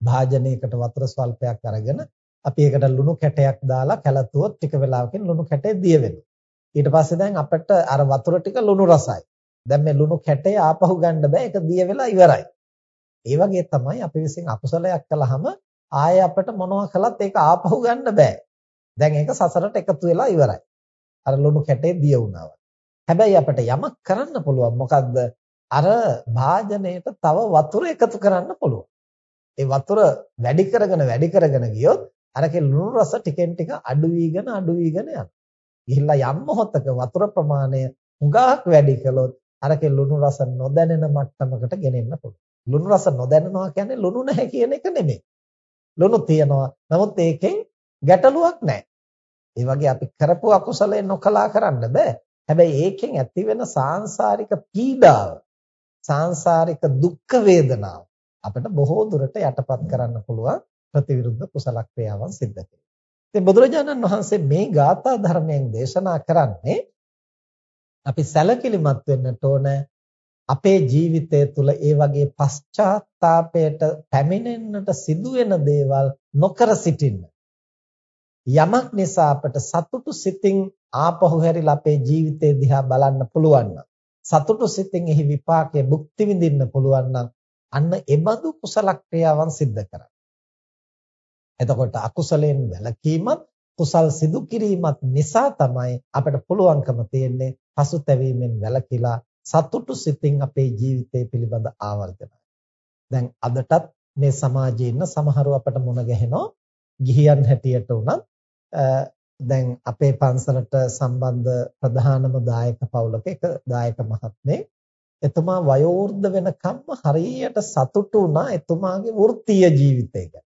භාජනයකට වතුර ස්වල්පයක් අරගෙන අපි ඒකට ලුණු කැටයක් දාලා කැළතුවොත් ටික වෙලාවකින් ලුණු කැටේ දිය වෙනවා. ඊට පස්සේ දැන් අපිට අර වතුර ටික ලුණු රසයි. දැන් මේ ලුණු කැටේ ආපහු ගන්න බෑ. ඒක දිය වෙලා ඉවරයි. ඒ වගේ තමයි අපි විසින් අකුසලයක් කළාම ආයෙ අපිට මොනවා කළත් ඒක ආපහු ගන්න බෑ. දැන් ඒක සසරට එකතු වෙලා ඉවරයි. අර ලුණු කැටේ දිය වුණා. හැබැයි අපිට යමක් කරන්න පුළුවන්. මොකද්ද? අර භාජනයට තව වතුර එකතු කරන්න පුළුවන්. ඒ වතුර වැඩි කරගෙන වැඩි කරගෙන ගියොත් අරකේ ලුණු රස ටිකෙන් ටික අඩු වීගෙන අඩු වීගෙන යනවා. ගිහිල්ලා යම් මොහොතක වතුර ප්‍රමාණය හුඟක් වැඩි කළොත් අරකේ ලුණු රස නොදැනෙන මට්ටමකට ගෙනෙන්න පුළුවන්. ලුණු රස නොදැනෙනවා කියන්නේ ලුණු නැහැ කියන එක නෙමෙයි. ලුණු තියෙනවා. නමුත් ඒකෙන් ගැටලුවක් නැහැ. ඒ වගේ අපි කරපු අකුසලේ නොකලා කරන්න බෑ. හැබැයි ඒකෙන් ඇතිවෙන සාංශාරික පීඩාව සාංශාරික දුක් වේදනාව අපිට බොහෝ දුරට යටපත් කරන්න පුළුවන් ප්‍රතිවිරුද්ධ කුසල ක්‍රියාවන් සිද්ධ කිරීම. ඉතින් බුදුරජාණන් වහන්සේ මේ ගාථා ධර්මයෙන් දේශනා කරන්නේ අපි සැලකිලිමත් වෙන්නට ඕන අපේ ජීවිතය තුළ ඒ වගේ පශ්චාත්තාපයට පැමිණෙන්නට සිදුවෙන දේවල් නොකර සිටින්න. යමක් නිසා අපට සතුටු සිතින් ආපහු හැරිලා අපේ ජීවිතය දිහා බලන්න පුළුවන් නම් සතුටු සිතින් එහි විපාකයේ භුක්ති විඳින්න පුළුවන් නම් අන්න එබඳු කුසල ක්‍රියාවන් සිද්ධ කරන්න. එතකොට අකුසලයෙන් වැළකීමත් කුසල් සිදු කිරීමත් නිසා තමයි අපිට පුළුවන්කම තියෙන්නේ පසුතැවීමෙන් වැළකීලා සතුටු සිතින් අපේ ජීවිතය පිළිබඳ ආවර්ජනය. දැන් අදටත් මේ සමාජයේ ඉන්න සමහරව අපට මුණ ගැහෙනවා ගිහියන් හැටියට උනත් දැන් අපේ පන්සලට සම්බන්ධ ප්‍රධානම දායක පවුලක එක දායක මහත්මේ එතුමා වයෝවෘද්ධ වෙනකම්ම හරියට සතුටු වුණා එතුමාගේ වෘත්තීය ජීවිතය ගැන.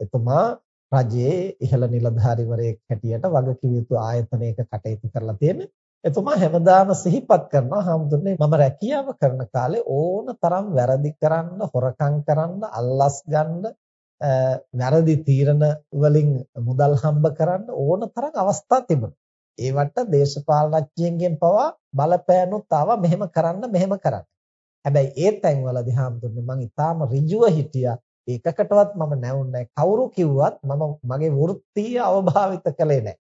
එතුමා රජයේ ඉහළ නිලධාරිවරයෙක් හැටියට වගකිව යුතු ආයතනයක කටයුතු කරලා තියෙන. එතුමා හැමදාම සිහිපත් කරනවා හාමුදුරනේ මම රැකියාව කරන කාලේ ඕන තරම් වැරදි කරන්න, හොරකම් කරන්න, අල්ලස් ගන්න, වැරදි තීරණ වලින් මුදල් හම්බ කරන්න ඕන තරම් අවස්ථා තිබුණා. ඒවට දේශපාලනඥයන්ගෙන් පවා බලපෑනුත් ආවා මෙහෙම කරන්න මෙහෙම කරන්න. හැබැයි ඒ තැන්වලදී හාමුදුරනේ මං ඊටාම ඍජුව හිටියා. ඒකකටවත් මම නැවුන්නේ කවුරු කිව්වත් මම මගේ වෘත්තීය අවභාවිත කළේ නැහැ.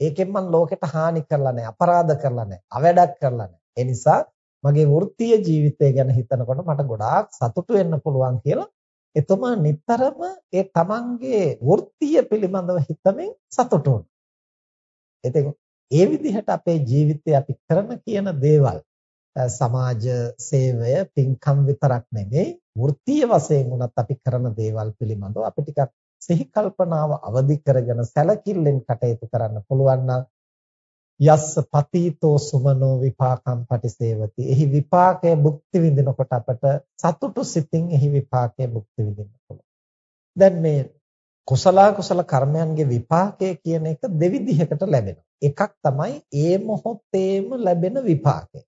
ඒකෙන් මං ලෝකෙට හානි කරලා නැහැ, අපරාධ කරලා නැහැ, අවැඩක් කරලා නැහැ. ඒ නිසා මගේ වෘත්තීය ජීවිතය ගැන හිතනකොට මට ගොඩාක් සතුටු වෙන්න පුළුවන් කියලා එතුමා නිතරම ඒ තමන්ගේ වෘත්තීය පිළිබඳව හිතමින් සතුටු වුණා. ඉතින් ඒ විදිහට අපේ ජීවිතේ අපි කරන කියන දේවල් සමාජ සේවය පින්කම් විතරක් නෙමෙයි වෘත්තීය වශයෙන් උනත් අපි කරන දේවල් පිළිබඳව අපි ටිකක් සිහි කල්පනාව අවදි කරගෙන සැලකිල්ලෙන් කටයුතු කරන්න පුළුවන් නම් යස්ස පතීතෝ සුමනෝ විපාකම් පටිසේවති. එහි විපාකය භුක්ති විඳිනකොට අපට සතුටු සිතින් එහි විපාකය භුක්ති විඳින්න පුළුවන්. දැන් මේ කුසල කුසල කර්මයන්ගේ විපාකය කියන එක දෙවිධයකට ලැබෙනවා. එකක් තමයි ඒ මොහොතේම ලැබෙන විපාකය.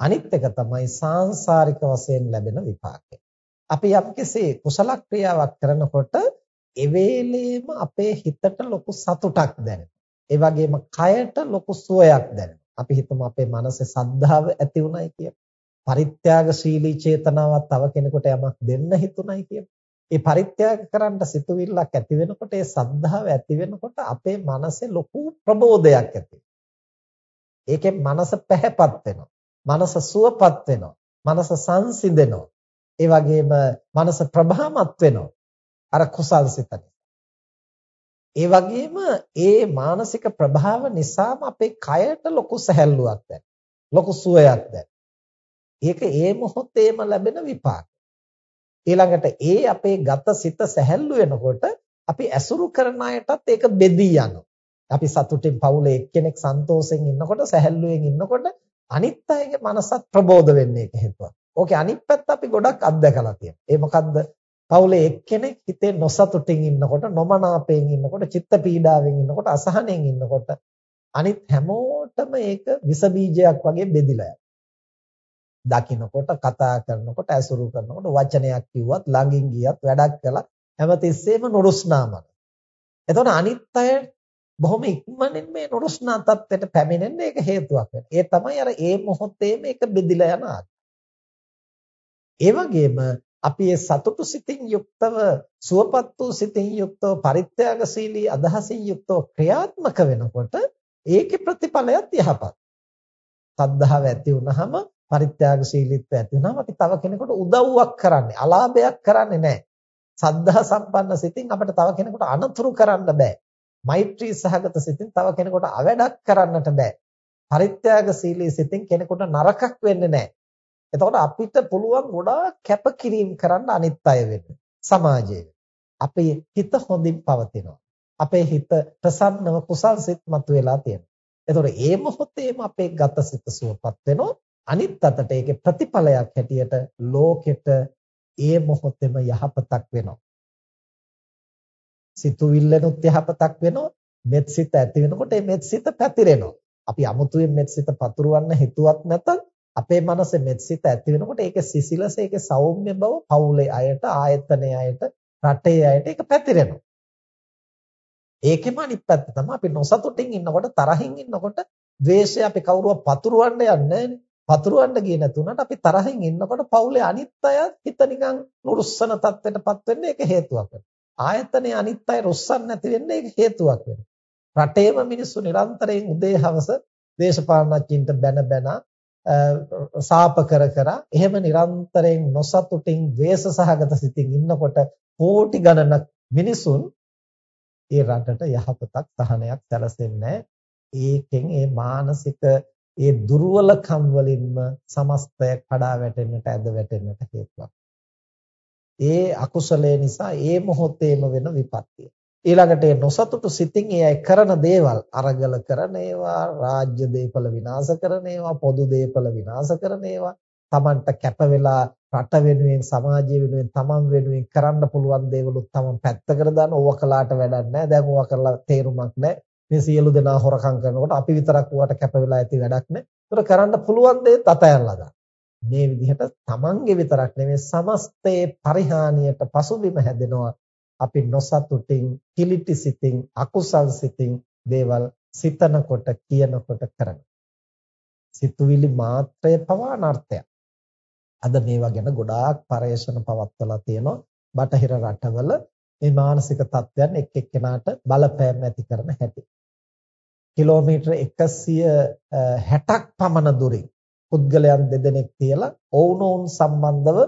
අනිත් එක තමයි සාංශාරික වශයෙන් ලැබෙන විපාකය. අපි යම්කිසි කුසල ක්‍රියාවක් කරනකොට ඒ වෙලේම අපේ හිතට ලොකු සතුටක් දැනෙනවා. ඒ වගේම කයට ලොකු සුවයක් දැනෙනවා. අපි හිතමු අපේ මනසේ සද්ධාව ඇති උනායි කියලා. පරිත්‍යාගශීලී චේතනාවක් තව කෙනෙකුට යමක් දෙන්න හිතුණයි කියලා. ඒ පරිත්‍යාග කරන්න සිතුවිල්ලක් ඇති වෙනකොට ඒ සද්ධාව ඇති වෙනකොට අපේ මනසේ ලොකු ප්‍රබෝධයක් ඇති ඒකෙන් මනස පැහැපත් වෙනවා. මනස සුවපත් වෙනවා. මනස සංසිඳෙනවා. ඒ වගේම මනස ප්‍රභාමත් වෙනවා. අර කුසල් සිතට. ඒ වගේම ඒ මානසික ප්‍රභාව නිසාම අපේ කයට ලොකු සැහැල්ලුවක් දැනෙනවා. ලොකු සුවයක් දැනෙනවා. ඒක ඒ මොහොතේම ලැබෙන විපාක. ඊළඟට ඒ අපේ ගත සිත සැහැල්ලු වෙනකොට අපි ඇසුරු කරන අයටත් ඒක බෙදී යනවා. අපි සතුටින් පවුලේ එක්කෙනෙක් සන්තෝෂෙන් ඉන්නකොට සැහැල්ලුවෙන් ඉන්නකොට අනිත් අයගේ මනසත් ප්‍රබෝධ වෙන්නේ ඒක හේතුවක්. ඕකේ අනිත් පැත්ත අපි ගොඩක් අත්දකලා තියෙනවා. ඒ මොකද්ද? පවුලේ එක්කෙනෙක් හිතේ නොසතුටින් ඉන්නකොට, නොමනාපයෙන් ඉන්නකොට, චිත්ත පීඩාවෙන් ඉන්නකොට, අසහනෙන් ඉන්නකොට අනිත් හැමෝටම ඒක විස බීජයක් වගේ බෙදිලා යනවා. දකින්නකොට කතා කරනකොට ඇසුරු කරනකොට වචනයක් කිව්වත් ළඟින් ගියත් වැඩක් කළා හැමතිස්සෙම නුරුස්නාමන. එතකොට අනිත් අය බොහොම ඉක්මනින් මේ නුරුස්නා තත්ත්වයට පැමිණෙන්න ඒක හේතුවක් වෙනවා. ඒ තමයි අර ඒ මොහොතේම ඒක බෙදිලා යන ඒ වගේම අපි ඒ සතුටු සිතින් යුක්තව සුවපත් වූ සිතින් යුක්තව පරිත්‍යාගශීලී අදහසින් යුක්තව ක්‍රියාත්මක වෙනකොට ඒකේ ප්‍රතිඵලයත් යහපත්. සද්ධාව ඇති වුනහම පරිත්‍යාගශීලීත්වය ඇති වුනහම අපි තව කෙනෙකුට උදව්වක් කරන්නේ අලාභයක් කරන්නේ නැහැ. සද්ධා සම්පන්න සිතින් අපිට තව කෙනෙකුට අනතුරු කරන්න බෑ. මෛත්‍රී සහගත සිතින් තව කෙනෙකුට අවැඩක් කරන්නට බෑ. පරිත්‍යාගශීලී සිතින් කෙනෙකුට නරකක් වෙන්නේ නැහැ. එතකොට අපිට පුළුවන් ගොඩාක් කැපකිරීම කරන්න අනිත් අය වෙන්න. සමාජයේ. අපේ හිත හොඳින් පවතිනවා. අපේ හිත ප්‍රසන්නව කුසල් සිත් මතුවලා තියෙනවා. එතකොට ඒ මොහොතේම අපේ ගත සිත සුවපත් වෙනවා. අනිත් අතට ඒකේ ප්‍රතිඵලයක් හැටියට ලෝකෙට ඒ මොහොතේම යහපතක් වෙනවා. සිතුවිල්ලනොත් යහපතක් වෙනවා. මෙත්සිත ඇති වෙනකොට ඒ මෙත්සිත පැතිරෙනවා. අපි අමුතුවෙන් මෙත්සිත පතුරවන්න හිතුවත් නැතත් අපේ මනසේ මෙත්සිත ඇති වෙනකොට ඒකේ සිසිලස ඒකේ සෞම්‍ය බව පවුලේ අයට ආයතනයේ අයට රටේ අයට ඒක පැතිරෙනවා. ඒකෙම අනිත් පැත්ත තමයි අපි නොසතුටින් ඉන්නකොට තරහින් ඉන්නකොට ද්වේෂය අපි කවුරුව පතුරවන්න යන්නේ පතුරවන්න ගියේ නැතුණාට අපි තරහින් ඉන්නකොට පවුලේ අනිත් අය හිත නිකන් නුරුස්සන තත්ත්වයටපත් වෙන්නේ ඒක හේතුවක් වෙනවා. ආයතනයේ අනිත් අය රුස්සන් නැති වෙන්නේ ඒක හේතුවක් වෙනවා. රටේම මිනිස්සු නිරන්තරයෙන් උදේ හවස දේශපාලනඥයින්ට බැන බැන සාප කර කර එහෙම නිරන්තරයෙන් නොසතුටින් ද්වේෂ සහගත සිතින් ඉන්නකොට කෝටි ගණනක් මිනිසුන් ඒ රටට යහපතක් සහනයක් සැලසෙන්නේ ඒකෙන් ඒ මානසික ඒ දුර්වලකම් වලින්ම සමස්තය කඩා වැටෙන්නට ඇද වැටෙන්නට හේතුවක්. ඒ අකුසලයේ නිසා ඒ මොහොතේම වෙන විපත්තිය. ඊළඟට ඒ නොසතුටු සිතින් ඒ අය කරන දේවල් අරගල කරන ඒවා රාජ්‍ය දේපල විනාශ කරන ඒවා පොදු දේපල විනාශ කරන ඒවා Tamanට කැප වෙලා රට වෙනුවෙන් සමාජය වෙනුවෙන් Taman වෙනුවෙන් කරන්න පුළුවන් දේවලුත් Taman පැත්තකට දාන ඕවා කළාට වැඩක් නැහැ දැන් ඕවා කරලා තේරුමක් නැහැ මේ සියලු දෙනා හොරකම් කරනකොට අපි විතරක් ඌට කැප වෙලා ඇති වැඩක් නැහැ ඒතර කරන්න පුළුවන් දේත් අතහැරලා දාන්න මේ විදිහට Tamanගේ විතරක් නෙමෙයි සමස්තයේ පරිහානියට පසුබිම හැදෙනවා. අපි නොසතුටින් කිලිටි සිතින් අකුසල් සිතින් දේවල් සිතනකොට කියනකොට කරන සිතුවිලි මාත්‍රය පවා අනර්ථයක් අද මේවා ගැන ගොඩාක් පරේක්ෂණ පවත්වලා තියෙනවා. බටහිර රටවල මේ මානසික තත්ත්වයන් එක් එක්කෙනාට බලපෑම් ඇති කරන හැටි. කිලෝමීටර 160ක් පමණ දුරින් පුද්ගලයන් දෙදෙනෙක් තියලා ඔවුනොවුන් සම්බන්ධව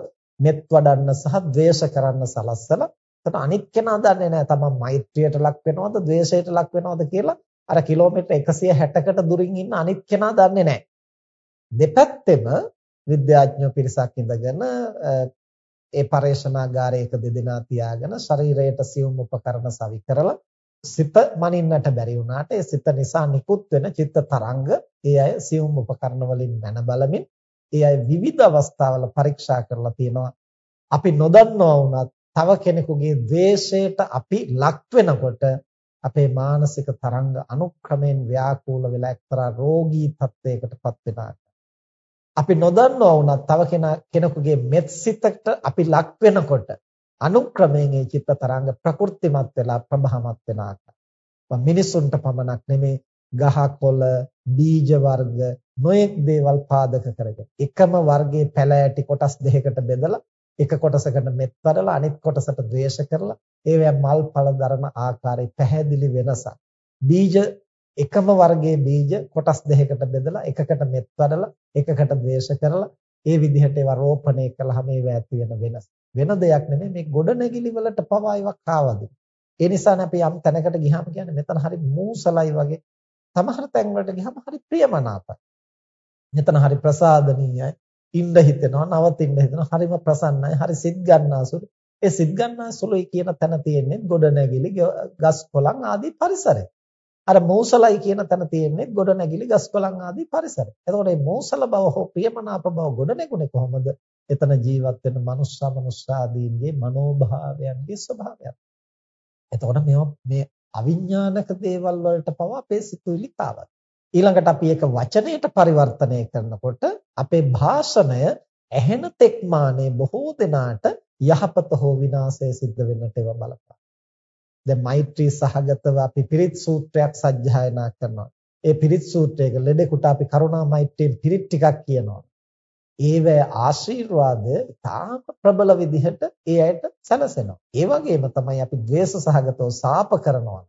මෙත් වඩන්න සහ ද්වේෂ කරන්න සලස්සලා එතකොට අනිත් කෙනා දන්නේ නැහැ තමන් මෛත්‍රියට ලක් වෙනවද ද්වේෂයට ලක් වෙනවද කියලා අර කිලෝමීටර 160කට දුරින් ඉන්න අනිත් කෙනා දන්නේ නැහැ. දෙපැත්තෙම විද්‍යාඥයෝ පිරිසක් ඉඳගෙන ඒ පරේක්ෂණාගාරයක දෙදෙනා තියාගෙන ශරීරයට සියුම් උපකරණ සවි කරලා සිත මනින්නට බැරි වුණාට ඒ සිත නිසා නිකුත් වෙන චිත්ත තරංග ඒ අය සියුම් උපකරණ වලින් මැන බලමින් ඒ අය විවිධ අවස්ථාවල පරීක්ෂා කරලා තියෙනවා අපි නොදන්නවා වුණත් තව කෙනෙකුගේ ද්වේෂයට අපි ලක් වෙනකොට අපේ මානසික තරංග අනුක්‍රමයෙන් ව්‍යාකූල වෙලා එක්තරා රෝගී තත්යකටපත් වෙනවා අපි නොදන්නවා වුණත් තව කෙනෙකුගේ මෙත්සිතට අපි ලක් වෙනකොට අනුක්‍රමයෙන් ඒ චිත්ත තරංග ප්‍රකෘතිමත් වෙලා ප්‍රභාමත් වෙන ආකාරය. මිනිසුන්ට පමණක් නෙමේ ගහ කොළ බීජ වර්ග නොයෙක් දේවල් පාදක කරගෙන එකම වර්ගයේ පැල ඇටි කොටස් දෙකකට බෙදලා එක කොටසකට මෙත් වඩලා අනිත් කොටසට ද්වේෂ කරලා ඒවැ මල් ඵල දරන ආකාරයේ පැහැදිලි වෙනසක්. බීජ එකම වර්ගයේ බීජ කොටස් දෙකකට බෙදලා එකකට මෙත් වඩලා එකකට ද්වේෂ කරලා ඒ විදිහට ඒවා රෝපණය කළාම ඒවා ඇති වෙන වෙනස. වෙන දෙයක් නෙමෙයි මේ ගොඩනැගිලි වලට පවා ඒවා කාවදින. ඒ නිසානේ අපි යම් තැනකට ගියාම කියන්නේ මෙතන හරි මූසලයි වගේ. සමහර තැන් වලට ගියාම හරි ප්‍රියමනාපයි. මෙතන හරි ප්‍රසාදනීයයි. ඉන්න හිතෙනවා, නවතින්න හිතෙනවා. හරිම ප්‍රසන්නයි. හරි සිත් ගන්නාසුළු. ඒ සිත් ගන්නාසුළුයි කියන තැන තියෙන්නේ ගොඩනැගිලි, ගස් කොළන් ආදී පරිසරය. අර මෝසලයි කියන තැන තියෙන්නේ ගොඩනැගිලි ගස්කොළන් ආදී පරිසරය. එතකොට මේ මෝසල බව හෝ ප්‍රියමනාප බව ගොඩනැගුණේ කොහොමද? එතන ජීවත් වෙන මනුෂ්‍ය මනුෂ්‍යාදීන්ගේ මනෝභාවයන්ගේ ස්වභාවයන්. එතකොට මේ මේ අවිඥානික දේවල් වලට පව අපේ සිතුවිලි කාවත්. ඊළඟට අපි ඒක වචනයට පරිවර්තනය කරනකොට අපේ භාෂණය ඇහෙන තෙක්මානේ බොහෝ දෙනාට යහපත හෝ විනාශය සිද්ධ වෙන්නට ඒවා බලපාන. දැන් මෛත්‍රී සහගතව අපි පිරිත් සූත්‍රයක් සජ්ජායනා කරනවා. ඒ පිරිත් සූත්‍රයක ලෙඩෙකුට අපි කරුණා මෛත්‍රියෙන් පිරිත් ටිකක් කියනවා. ඒවැ ආශිර්වාදය තාම ප්‍රබල විදිහට ඒ අයට සැලසෙනවා. ඒ වගේම තමයි අපි ද්වේෂ සහගතව සාප කරනවා.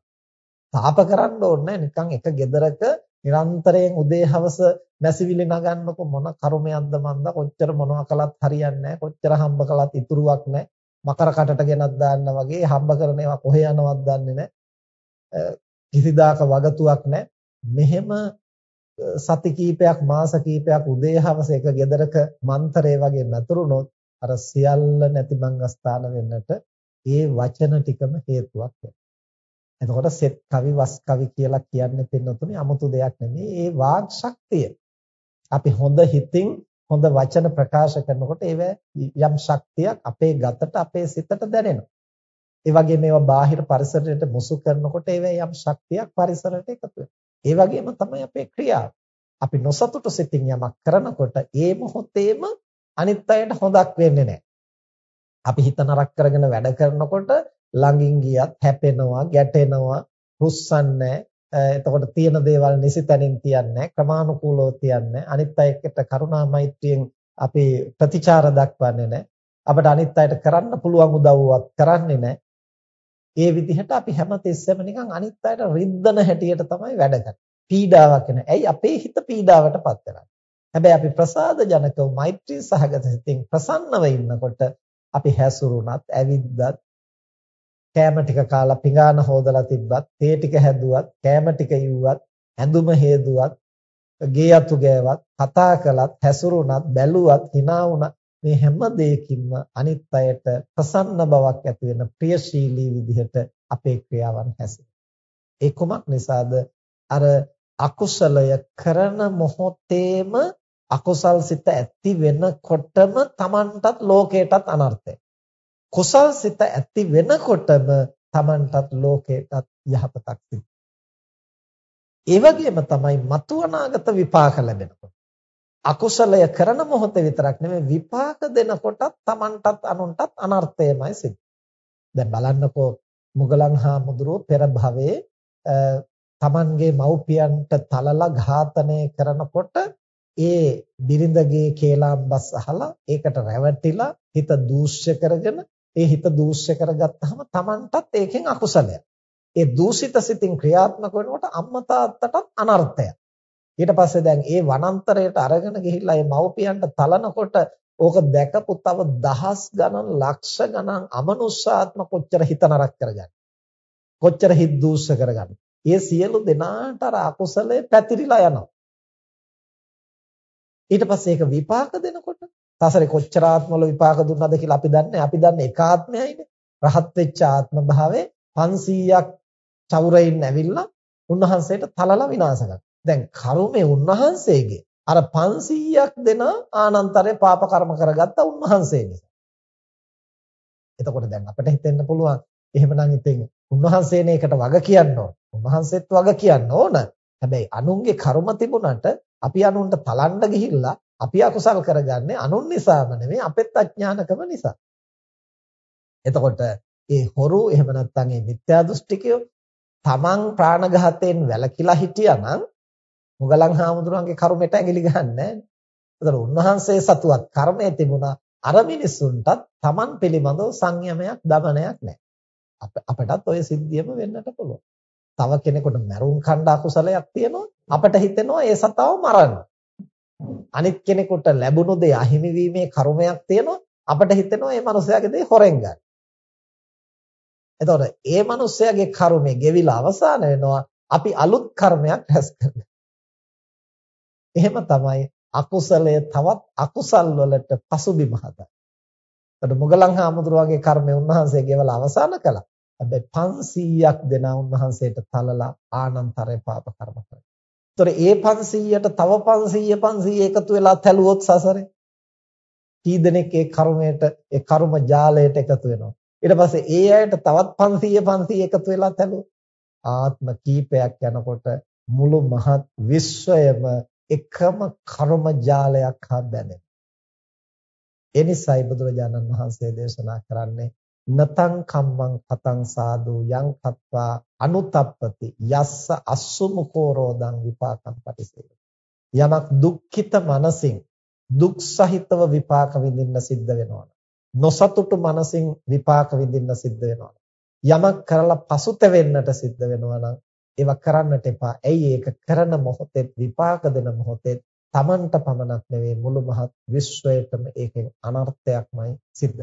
සාප කරන්න ඕනේ නිකන් එක ගෙදරක නිරන්තරයෙන් උදේ හවස මැසිවිලි නගන්නකො මොන කර්මයක්ද මන්ද කොච්චර මොනවා කළත් හරියන්නේ නැහැ කොච්චර හම්බ කළත් ඉතුරුවක් නැහැ මකර කටට ගෙනත් දාන්න වගේ හම්බ කරන ඒවා කොහෙ යනවද දන්නේ නැහැ. කිසිදාක වගතුවක් නැහැ. මෙහෙම සති කීපයක් මාස කීපයක් උදේ හවස එක ගෙදරක මන්තරේ වගේ නැතුරුනොත් අර සියල්ල නැති බංගස්ථාන වෙන්නට ඒ වචන ටිකම හේතුවක් වෙනවා. එතකොට සෙත් කවි වස් කවි කියලා කියන්නේ පින්නතුනේ 아무තු දෙයක් නෙමෙයි. ඒ වාග් ශක්තිය. අපි හොඳ හිතින් හොඳ වචන ප්‍රකාශ කරනකොට ඒව යම් ශක්තියක් අපේ ගතට අපේ සිතට දැනෙනවා. ඒ වගේම ඒවා බාහිර පරිසරයට මුසු කරනකොට ඒව යම් ශක්තියක් පරිසරයට එකතු ඒ වගේම තමයි අපේ ක්‍රියාව. අපි නොසතුටු සිතින් යමක් කරනකොට ඒ මොහොතේම අනිත් අයට හොදක් වෙන්නේ නැහැ. අපි හිත නරක කරගෙන වැඩ කරනකොට ළඟින් ගියත් හැපෙනවා, ගැටෙනවා, රුස්සන්නේ. එතකොට තියෙන දේවල් නිසිතැනින් තියන්නේ ක්‍රමානුකූලව තියන්නේ. අනිත් අයට කරුණා මෛත්‍රියෙන් අපි ප්‍රතිචාර දක්වන්නේ නැහැ. අපිට අනිත් අයට කරන්න පුළුවන් උදව්වක් කරන්නේ නැහැ. ඒ විදිහට අපි හැමතිස්සෙම නිකන් අනිත් අයට රිද්දන හැටියට තමයි වැඩ කරන්නේ. පීඩාවක් එන. ඇයි අපේ හිත පීඩාවටපත් වෙනවා. හැබැයි අපි ප්‍රසාද ජනකව මෛත්‍රී සහගත සිතින් ප්‍රසන්නව ඉන්නකොට අපි හැසුරුණත් ඇවිද්දත් කෑම ටික කාලා පිඟාන හොදලා තිබ්බත් තේ ටික හැදුවත් කෑම ටික ඉව්වත් ඇඳුම හේදුවත් ගේ අතු ගෑවත් කතා කළත් හැසුරුණත් බැලුවත් hina වුණත් මේ හැම දෙයකින්ම අනිත් අයට ප්‍රසන්න බවක් ඇති වෙන ප්‍රියශීලී විදිහට අපේ ක්‍රියාවන් හැසිරෙනවා. ඒ කොමක් නිසාද අර අකුසලය කරන මොහොතේම අකුසල් සිත ඇති වෙනකොටම Tamanටත් ලෝකයටත් අනර්ථය. කුසල් සිත ඇති වෙනකොටම Tamanටත් ලෝකයටත් යහපතක් සිද්ධ. ඒ වගේම තමයි මතු අනාගත විපාක ලැබෙනකොට. අකුසලය කරන මොහොතේ විතරක් නෙමෙයි විපාක දෙනකොටත් Tamanටත් අනුන්ටත් අනර්ථයමයි සිද්ධ. දැන් බලන්නකෝ මුගලන් හාමුදුරුවෝ පෙර භවයේ තමන්ගේ මව්පියන්ට තලලා ඝාතනය කරනකොට ඒ බිරිඳගේ කේලාම්බස් අහලා ඒකට රැවටිලා හිත දූෂ්‍ය කරගෙන ඒ හිත දූෂ්‍ය කරගත්තාම Tamanටත් ඒකෙන් අකුසලයක්. ඒ දූෂිත සිතින් ක්‍රියාත්මක වෙනකොට අම්මා තාත්තටත් අනර්ථයක්. ඊට පස්සේ දැන් ඒ වනාන්තරයට අරගෙන ගිහිල්ලා ඒ මව්පියන්ට තලනකොට ඕක දැකපු තව දහස් ගණන් ලක්ෂ ගණන් අමනුෂ්‍යාත්ම කොච්චර හිත නරක කරගන්න. කොච්චර හිත දූෂ්‍ය කරගන්න. ඒ සියලු දෙනාට අර අකුසලයේ පැතිරිලා යනවා. ඊට පස්සේ ඒක විපාක දෙනකොට සසරේ කොච්චර ආත්මවල විපාක දුන්නද කියලා අපි දන්නේ අපි දන්නේ එක ආත්මයයිනේ රහත් වෙච්ච ආත්ම භාවයේ 500ක් චවුරයින් ඇවිල්ලා උන්වහන්සේට තලලා විනාශ කරනවා. දැන් කර්මයේ උන්වහන්සේගේ අර 500ක් දෙන ආනන්තරේ පාප කර්ම කරගත්ත උන්වහන්සේ නිසා. එතකොට දැන් අපිට හිතෙන්න පුළුවන් එහෙමනම් ඉතින් උන්වහන්සේනේ ඒකට වග කියන්න ඕන. උන්වහන්සේත් වග කියන්න ඕන. හැබැයි අනුන්ගේ කර්ම තිබුණට අපි අනුන්ට තලන්න ගිහිල්ලා අපි අකුසල් කරගන්නේ අනුන් නිසාම නෙමෙයි අපෙත් අඥානකම නිසා. එතකොට ඒ හොරු එහෙම නැත්නම් මේ මිත්‍යා දෘෂ්ටිකයෝ තමන් ප්‍රාණඝාතයෙන් වැළකීලා හිටියානම් මුගලන් හාමුදුරුවන්ගේ කර්මයට ඇඟිලි ගහන්නේ නැහැ. ඒතර උන්වහන්සේ සතුවත් කර්මයේ තිබුණා අර මිනිසුන්ටත් තමන් පිළිබඳව සංයමයක් දමනයක් නැහැ. අපටත් ওই සිද්ධියම වෙන්නට පුළුවන්. තව කෙනෙකුට මරුන් කණ්ඩ අකුසලයක් තියෙනවා අපිට හිතෙනවා ඒ සතාව මරන්න. අනිත් කෙනෙකුට ලැබුණු දේ අහිමි වීමේ කර්මයක් තියෙනවා අපිට හිතෙනවා මේ මනුස්සයාගේ දේ හොරෙන් ගන්න. එතකොට ඒ මනුස්සයාගේ කර්මය ගෙවිලා අවසාන වෙනවා අපි අලුත් කර්මයක් රැස් කරනවා. එහෙම තමයි අකුසලය තවත් අකුසල් වලට පසුබිම හදන්නේ. එතකොට මුගලන් හාමුදුරුවන්ගේ කර්මය උන්වහන්සේ ගෙවලා අවසන් කළා. හැබැයි 500ක් දෙනා උන්වහන්සේට තලලා ආනන්තරේ පාප කර්ම කරා. ඒතර ඒ 500ට තව 500 500 එකතු වෙලා තැළුවොත් සසරේ කී දෙනෙක් ඒ කර්මයට ඒ කර්ම ජාලයට එකතු වෙනවා. ඊට පස්සේ ඒ අයට තවත් 500 500 එකතු වෙලා තැළුවොත් ආත්ම කීපයක් යනකොට මුළු මහත් විශ්වයම එකම කර්ම ජාලයක් හා බැඳෙනවා. එනිසායි බුදුරජාණන් වහන්සේ දේශනා කරන්නේ නතං කම්මං කතං සාදු යං කତ୍වා අනුතප්පති යස්ස අස්සුමුකෝ රෝදං විපාකම් පටිසේව. යමක් දුක්ඛිත මනසින් දුක් සහිතව විපාක විඳින්න සිද්ධ වෙනවා නොසතුටු මනසින් විපාක විඳින්න සිද්ධ වෙනවා යමක් කරලා පසුතැවෙන්නට සිද්ධ වෙනවා නම් ඒවා කරන්නට එපා. ඇයි ඒක? කරන මොහොතේ විපාක දෙන මොහොතේ Tamanට පමණක් නෙවෙයි මුළු මහත් විශ්වයටම ඒකෙන් අනර්ථයක්මයි සිද්ධ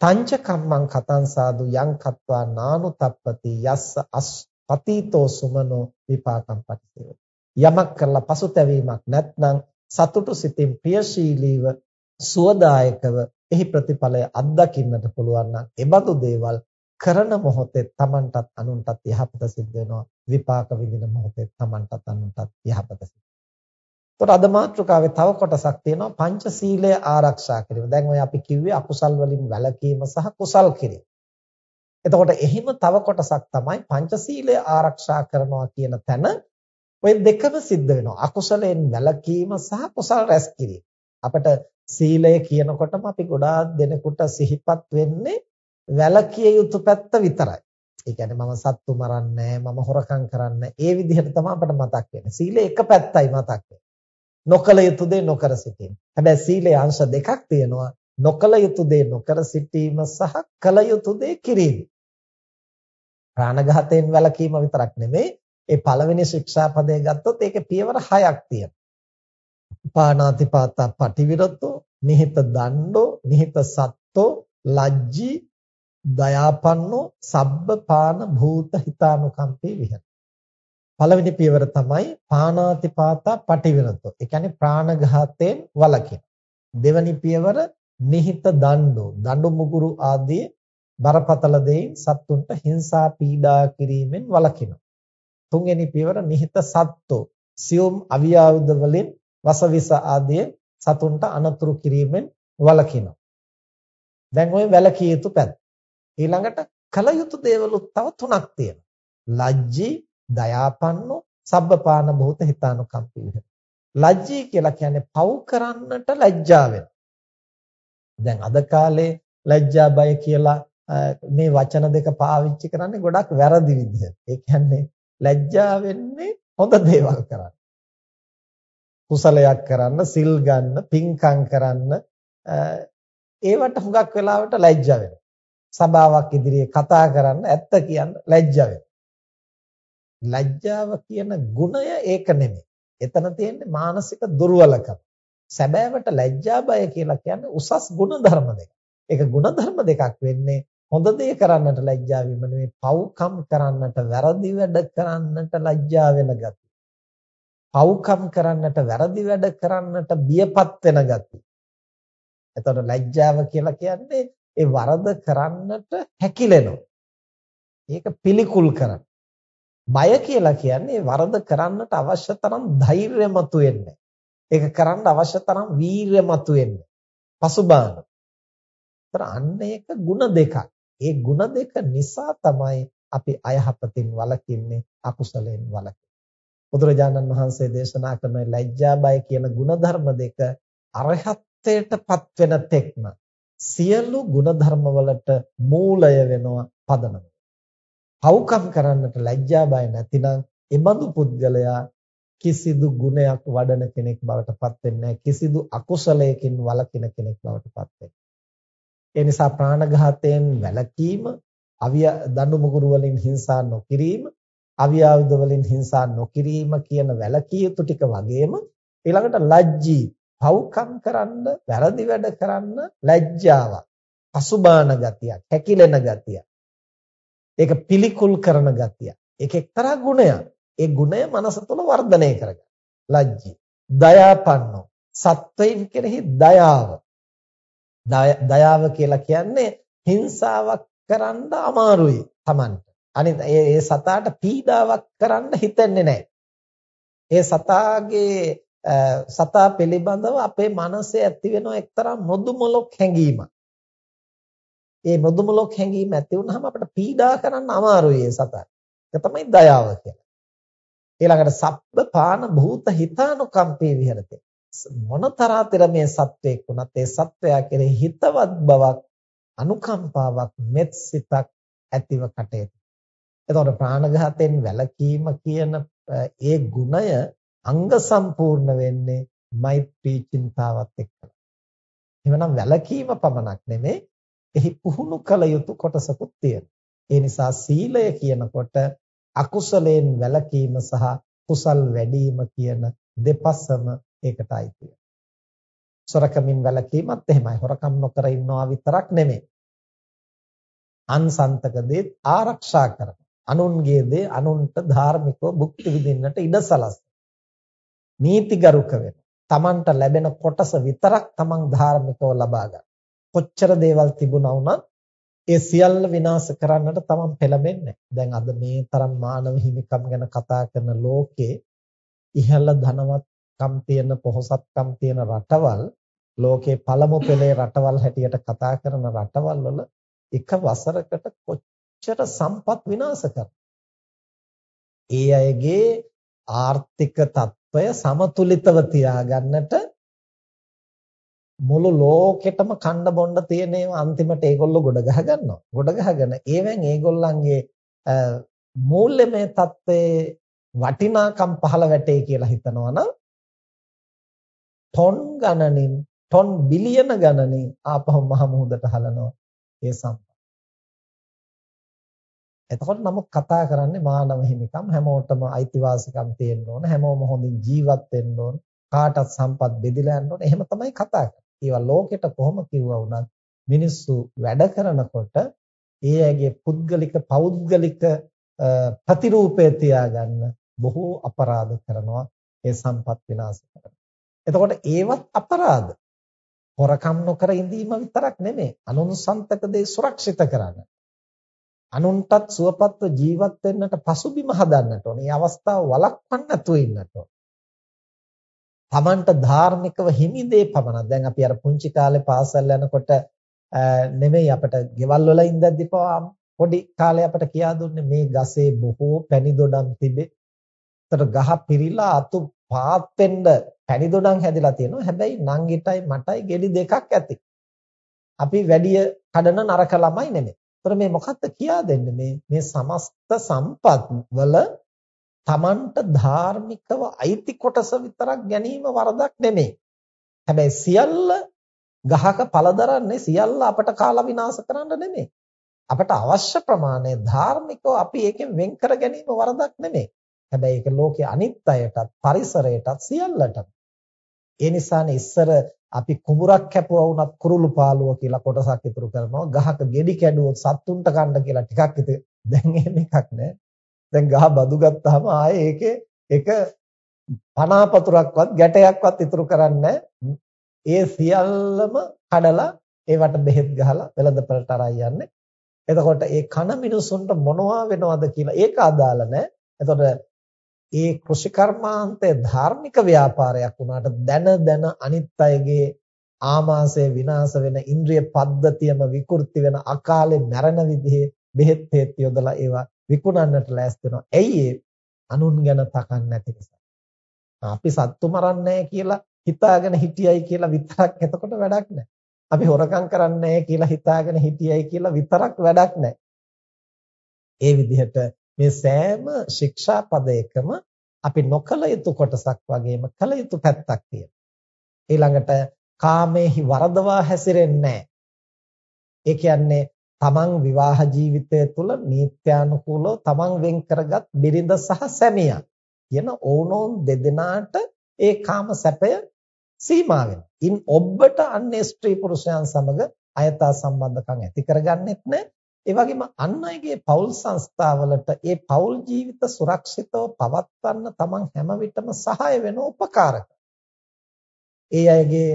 තංච කම්මං කතං සාදු යං කତ୍වා නානුතප්පති යස්ස පතීතෝ සුමනෝ විපාකම් පටිසේව. යමක් කරලා පසුතැවීමක් නැත්නම් සතුටු සිතින් ප්‍රියශීලීව සුවදායකව එහි ප්‍රතිඵලය අත්දකින්නට පුළුවන් නම් එබඳු දේවල් කරන මොහොතේ Tamanටත් අනුන්ටත් යහපත සිද්ධ වෙනවා. විපාක විඳින මොහොතේ Tamanටත් අනුන්ටත් යහපත සිද්ධ එතකොට අද මාතෘකාවේ තව කොටසක් තියෙනවා පංචශීලය ආරක්ෂා කිරීම. දැන් ඔය අපි කිව්වේ අකුසල් වලින් වැළකීම සහ කුසල් කිරීම. එතකොට එහිම තව කොටසක් තමයි පංචශීලය ආරක්ෂා කරනවා කියන තැන ඔය දෙකම සිද්ධ වෙනවා. අකුසලයෙන් වැළකීම සහ කුසල් රැස් කිරීම. අපිට සීලය කියනකොටම අපි ගොඩාක් දෙනෙකුට සිහිපත් වෙන්නේ වැළකිය යුතු පැත්ත විතරයි. ඒ කියන්නේ මම සත්තු මරන්නේ මම හොරකම් කරන්නේ ඒ විදිහට තමයි අපිට මතක් වෙන්නේ. සීලේ එක පැත්තයි මතක් වෙන්නේ. නොකල යුතු දේ නොකර සිටීම. හැබැයි සීලේ අංශ දෙකක් තියෙනවා. නොකල යුතු දේ නොකර සිටීම සහ කල යුතු දේ කිරීම. ප්‍රාණඝාතයෙන් වැළකීම විතරක් නෙමෙයි ඒ පළවෙනි ශික්ෂාපදය ගත්තොත් ඒකේ පියවර 6ක් තියෙනවා. පාණාතිපාතා පටිවිරතෝ, නිහිත දණ්ඩෝ, නිහිත සත්තෝ, ලජ්ජී, දයාපන්නෝ, සබ්බ පාන භූත හිතානුකම්පේ විහෙර. පළවෙනි පියවර තමයි පාණාතිපාතා පටිවිරතෝ. ඒ කියන්නේ ප්‍රාණඝාතයෙන් වළකින. දෙවැනි පියවර නිහිත දණ්ඩෝ. දඬු මුගුරු ආදී බරපතල දෙයින් සත්තුන්ට හිංසා පීඩා කිරීමෙන් වළකින. තුන්වෙනි පියවර නිහිත සත්තෝ. සියුම් අවියාවුද වලින් වසවිස ආදී සතුන්ට අනතුරු කිරීමෙන් වළකින. දැන් ওই වැළකී යුතු පැත්ත. ඊළඟට කල යුතු දේවලුත් තව තුනක් තියෙනවා. ලජ්ජී දයාපන්නෝ සබ්බපාන භූත හිතානුකම්පී විහෙර. ලැජ්ජී කියලා කියන්නේ පව් කරන්නට ලැජ්ජා දැන් අද කාලේ ලැජ්ජා බය කියලා මේ වචන දෙක පාවිච්චි කරන්නේ ගොඩක් වැරදි විදිහට. ඒ කියන්නේ ලැජ්ජා වෙන්නේ හොඳ දේවල් කරන්න. කුසලයක් කරන්න, සිල් ගන්න, පින්කම් කරන්න ඒවට හුඟක් වෙලාවට ලැජ්ජා වෙනවා. සභාවක් ඉදිරියේ කතා කරන්න ඇත්ත කියන්න ලැජ්ජා වෙනවා. ලැජ්ජාව කියන ගුණය ඒක නෙමෙයි. එතන තියෙන්නේ මානසික දුර්වලකම. සැබෑවට ලැජ්ජා බය කියලා කියන්නේ උසස් ගුණ ධර්ම දෙක. ඒක ගුණ ධර්ම දෙකක් වෙන්නේ හොඳ දේ කරන්නට ලැජ්ජා වීම නෙවෙයි පව්කම් කරන්නට වැරදි වැඩ කරන්නට ලැජ්ජා වෙන ගතිය. පව්කම් කරන්නට වැරදි වැඩ කරන්නට බියපත් වෙන ගතිය. එතකොට ලැජ්ජාව කියලා කියන්නේ ඒ වරද කරන්නට හැකිලෙනවා. ඒක පිළිකුල් කරන. බය කියලා කියන්නේ වරද කරන්නට අවශ්‍ය තරම් ධෛර්යමතු වෙන්න. ඒක කරන්න අවශ්‍ය තරම් වීරයමතු වෙන්න. පසුබාන. ඒතර අන්න ඒක ಗುಣ දෙකක්. ඒ ಗುಣ දෙක නිසා තමයි අපි අයහපතින් වළකින්නේ අකුසලෙන් වළකින්නේ. බුදුරජාණන් වහන්සේ දේශනා කරන ලැජ්ජා බය කියන ಗುಣධර්ම දෙක අරහත්ත්වයටපත් වෙන තෙක්ම සියලු ಗುಣධර්ම වලට මූලය වෙනවා පදනම. පව්කම් කරන්නට ලැජ්ජා බය නැතිනම් එබඳු පුද්ගලයා කිසිදු ගුණයක් වඩන කෙනෙක් බවට පත් වෙන්නේ කිසිදු අකුසලයකින් වළකින කෙනෙක් බවට පත් වෙන්නේ. ඒ නිසා ප්‍රාණඝාතයෙන් වැළකීම, අවිය දඬු මුගුරු වලින් හිංසා නොකිරීම, අවියාවුද වලින් හිංසා නොකිරීම කියන වැළකී යුතු ටික වගේම ඊළඟට ලැජ්ජී, පව්කම් කරන්න, වැරදි වැඩ කරන්න ලැජ්ජාවක්, පසුබාන ගතියක්, හැකිලෙන ගතියක්. ඒක පිළිකුල් කරන ගතිය. ඒක එක්තරා ගුණයක්. ඒ ගුණය මනස තුළ වර්ධනය කරගන්න. ලැජ්ජී, දයාපන්නෝ, සත්වයින් කෙරෙහි දයාව. දයාව කියලා කියන්නේ හිංසාවක් කරන්න අමාරුයි Tamanට. අනිත් ඒ සතාට පීඩාවක් කරන්න හිතෙන්නේ නැහැ. ඒ සතාගේ සතා පිළිබඳව අපේ මනසේ ඇති වෙන එක්තරා මොදුමලොක් හැඟීමක්. ඒ මොදුමලොක් හැඟීම ඇති වුනහම අපිට පීඩා කරන්න අමාරුයි ඒ සතාට. ඒක තමයි දයාව කියන්නේ. ඊළඟට සබ්බ පාන භූත හිතානුකම්පේ විහෙරතේ. මොනතරාතර මේ සත්වයක් වුණත් ඒ සත්වයා කෙරෙහි හිතවත් බවක් අනුකම්පාවක් මෙත් සිතක් ඇතිව කටයුතු. එතකොට ප්‍රාණඝාතයෙන් වැළකීම කියන ඒ ගුණය අංග සම්පූර්ණ වෙන්නේ මෛත්‍රී චින්තාවත් එක්කලා. එවනම් වැළකීම පමණක් නෙමෙයි එහි පුහුණු කළ යුතු කොටසකුත් තියෙනවා. ඒ නිසා සීලය කියනකොට අකුසලයෙන් වැළකීම සහ කුසල් වැඩිම කියන දෙපසම ඒකට අයිති වෙනවා. සොරකමින් වැළකීමත් එහෙමයි. හොරකම් නොකර ඉන්නවා විතරක් නෙමෙයි. අන්සන්තක දේ ආරක්ෂා කරන. අනුන්ගේ දේ අනුන්ට ධාර්මිකව භුක්ති විඳින්නට ඉඩ සලස්වන. නීතිගරුක වෙන. තමන්ට ලැබෙන කොටස විතරක් තමන් ධාර්මිකව ලබා ගන්න. කොච්චර දේවල් තිබුණා වුණත් ඒ සියල්ල විනාශ කරන්නට තමන් පෙළඹෙන්නේ දැන් අද මේ තරම් මානව හිමිකම් ගැන කතා කරන ලෝකේ ඉහළ ධනවත්කම් තියෙන පොහොසත්කම් තියෙන රටවල් ලෝකේ පළමු පෙළේ රටවල් හැටියට කතා කරන රටවල් වල එක වසරකට කොච්චර සම්පත් විනාශ ඒ අයගේ ආර්ථික තත්ත්වය සමතුලිතව තියාගන්නට මුළු ලෝකෙටම කණ්ඩ බොණ්ඩ තියෙන ඒවා අන්තිමට ඒගොල්ලෝ ගොඩ ගහ ගන්නවා. ගොඩ ගහගෙන ඒවෙන් ඒගොල්ලන්ගේ මූල්‍යමය தත්ත්වයේ වටිනාකම් පහළ වැටේ කියලා හිතනවනම් ටොන් ගණනින් ටොන් බිලියන ගණනින් ආපහු මහ මුහුදට හලනවා ඒ සම්පත. එතකොට නමුත් කතා කරන්නේ මානව හිමිකම් හැමෝටම අයිතිවාසිකම් තියෙන්න ඕන හැමෝම හොඳින් ජීවත් වෙන්න ඕන කාටත් සම්පත් බෙදලා යන්න ඕන එහෙම තමයි කතා කරන්නේ. ඒවා ලෝකෙට කොහොම කිව්වා වුණත් මිනිස්සු වැඩ කරනකොට ඒ ඇගේ පුද්ගලික පෞද්ගලික ප්‍රතිරූපය තියාගන්න බොහෝ අපරාධ කරනවා ඒ සම්පත් විනාශ කරනවා. එතකොට ඒවත් අපරාධ. හොරකම් නොකර ඉඳීම විතරක් නෙමෙයි. අනුන්සන්තක දේ සුරක්ෂිත කරන්න. අනුන්ටත් සුවපත්ව ජීවත් වෙන්නට පසුබිම හදන්නට ඕනේ. මේ අවස්ථාව වළක්වන්න නැතුව ඉන්නට ඕනේ. Tamanට ධාර්මිකව හිමි දේ පමණක්. දැන් අපි අර පුංචි කාලේ පාසල් යනකොට නෙමෙයි අපිට ගෙවල් වල ඉඳද්දි පවා පොඩි කාලේ අපිට කියා දුන්නේ මේ ගසේ බොහෝ පැණි දොඩම් තිබේ. ඒතර ගහ පිරීලා අතු පාත් වෙන්න පැණි දොඩම් හැදිලා තියෙනවා. හැබැයි නංගිටයි මටයි ගෙඩි දෙකක් ඇති. අපි වැඩි කඩන නරක ළමයි නෙමෙයි. ඒතර මේ මොකක්ද කියා දෙන්නේ මේ මේ සමස්ත සම්පත් වල Tamanට ධාර්මිකව අයිති කොටස විතරක් ගැනීම වරදක් නෙමෙයි. හැබැයි සියල්ල ගහක පළ දරන්නේ සියල්ල අපට කාලා විනාශ කරන්න නෙමෙයි. අපට අවශ්‍ය ප්‍රමාණය ධාර්මිකව අපි ඒකෙන් වෙන් කර ගැනීම වරදක් නෙමෙයි. හැබැයි ඒක ලෝකයේ අනිත් අයටත් පරිසරයටත් සියල්ලටම. ඒ නිසානේ ඉස්සර අපි කුඹුරක් කැපුවා වුණත් කුරුළු පාළුව කියලා කොටසක් ඉතුරු කරනවා. ගහක ගෙඩි කැඩුවොත් සත්තුන්ට කන්න කියලා ටිකක් ඉතින් දැන් එහෙම එකක් නෑ. දැන් ගහ බදු ගත්තාම ආයේ ඒකේ එක පනාපතුරක්වත් ගැටයක්වත් ඉතුරු කරන්නේ ඒ සියල්ලම කඩලා ඒවට බෙහෙත් ගහලා වෙළඳපළට අරන් යන්නේ. එතකොට ඒ කන මිනිසුන්ට මොනවා වෙනවද කියලා ඒක අදාළ නැහැ. එතකොට ඒ කෘෂිකර්මාන්තය ධාර්මික ව්‍යාපාරයක් වුණාට දැන දැන අනිත් අයගේ ආමාශය විනාශ වෙන ඉන්ද්‍රිය පද්ධතියම විකෘති වෙන අකාලේ මැරෙන විදිහේ බෙහෙත් හේත් යොදලා ඒවා විකුණන්නට ලෑස්ති වෙනවා. ඇයි ඒ? අනුන් ගැන තකන්නේ නැති නිසා. අපි සත්තු මරන්නේ කියලා හිතාගෙන හිටියයි කියලා විතරක් එතකොට වැඩක් නැහැ. අපි හොරකම් කරන්නේ කියලා හිතාගෙන හිටියයි කියලා විතරක් වැඩක් නැහැ. ඒ විදිහට මේ සෑම ශික්ෂා පදයකම අපි නොකල යුතු කොටසක් වගේම කල යුතු පැත්තක් තියෙනවා. ඊළඟට කාමේහි වරදවා හැසිරෙන්නේ ඒ කියන්නේ තමන් විවාහ ජීවිතය තුළ නීත්‍යානුකූලව තමන් වෙන් කරගත් බිරිඳ සහ සැමියා කියන ඕනෝන් දෙදෙනාට ඒ කාම සැපය සීමා වෙනවා. ඉන් ඔබට අන්නේ ස්ත්‍රී පුරුෂයන් සමග අයථා සම්බන්ධකම් ඇති කරගන්නෙත් නැහැ. ඒ වගේම අන් අයගේ පෞල් සංස්ථාවලට ඒ පෞල් ජීවිත සුරක්ෂිතව පවත්වන්න තමන් හැම විටම සහාය වෙන උපකාරක. ඒ අයගේ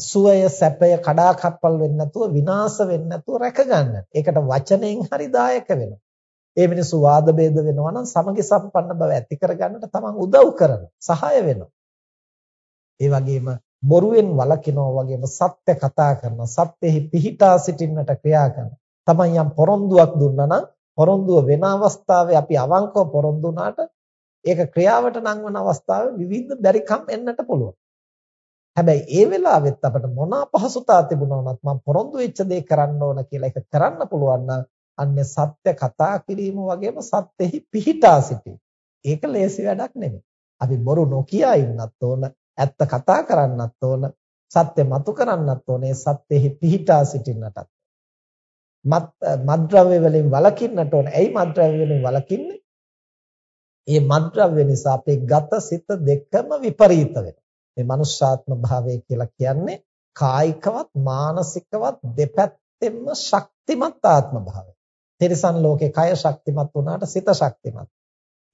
සුවය සැපය කඩාකප්පල් වෙන්නේ නැතුව විනාශ වෙන්නේ නැතුව රැකගන්න. ඒකට වචනයෙන් හරි දායක වෙනවා. ඒ මිනිස්සු වාද ભેද වෙනවා නම් සමගි සම්පන්න බව ඇති කරගන්නට තමන් උදව් කරනවා. සහාය වෙනවා. ඒ වගේම බොරුවෙන් වළකිනවා වගේම සත්‍ය කතා කරනවා. සත්‍යෙහි පිහිටා සිටින්නට ක්‍රියා කරනවා. තමන් යම් පොරොන්දුවක් දුන්නා නම් පොරොන්දුව වෙන අවස්ථාවේ අපි අවංකව පොරොන්දු වුණාට ඒක ක්‍රියාවට නංවන අවස්ථාවේ විවිධ බැරිකම් එන්නට පුළුවන්. හැබැයි ඒ වෙලාවෙත් අපිට මොන අපහසුතාව තිබුණා වුණත් මම පොරොන්දු වෙච්ච දේ කරන්න ඕන කියලා ඒක කරන්න පුළුවන් නම් අන්නේ සත්‍ය කතා කිරීම වගේම සත්‍යෙහි පිහිටා සිටීම. ඒක ලේසි වැඩක් නෙමෙයි. අපි බොරු නොකිය ඉන්නත් ඕන, ඇත්ත කතා කරන්නත් ඕන, සත්‍ය මතු කරන්නත් ඕනේ, සත්‍යෙහි පිහිටා සිටින්නටත්. මත් මද්ද්‍රව්‍ය වලින් වළකින්නට ඕන. ඇයි මද්ද්‍රව්‍ය වලින් වළකින්නේ? මේ මද්ද්‍රව්‍ය නිසා අපේ ගත සිත දෙකම විපරීත වෙනවා. මේ මනුෂ්‍යාත්ම භාවය කියලා කියන්නේ කායිකවත් මානසිකවත් දෙපැත්තෙන්ම ශක්තිමත් ආත්ම භාවය. තිරිසන් ලෝකේ කය ශක්තිමත් වුණාට සිත ශක්තිමත්.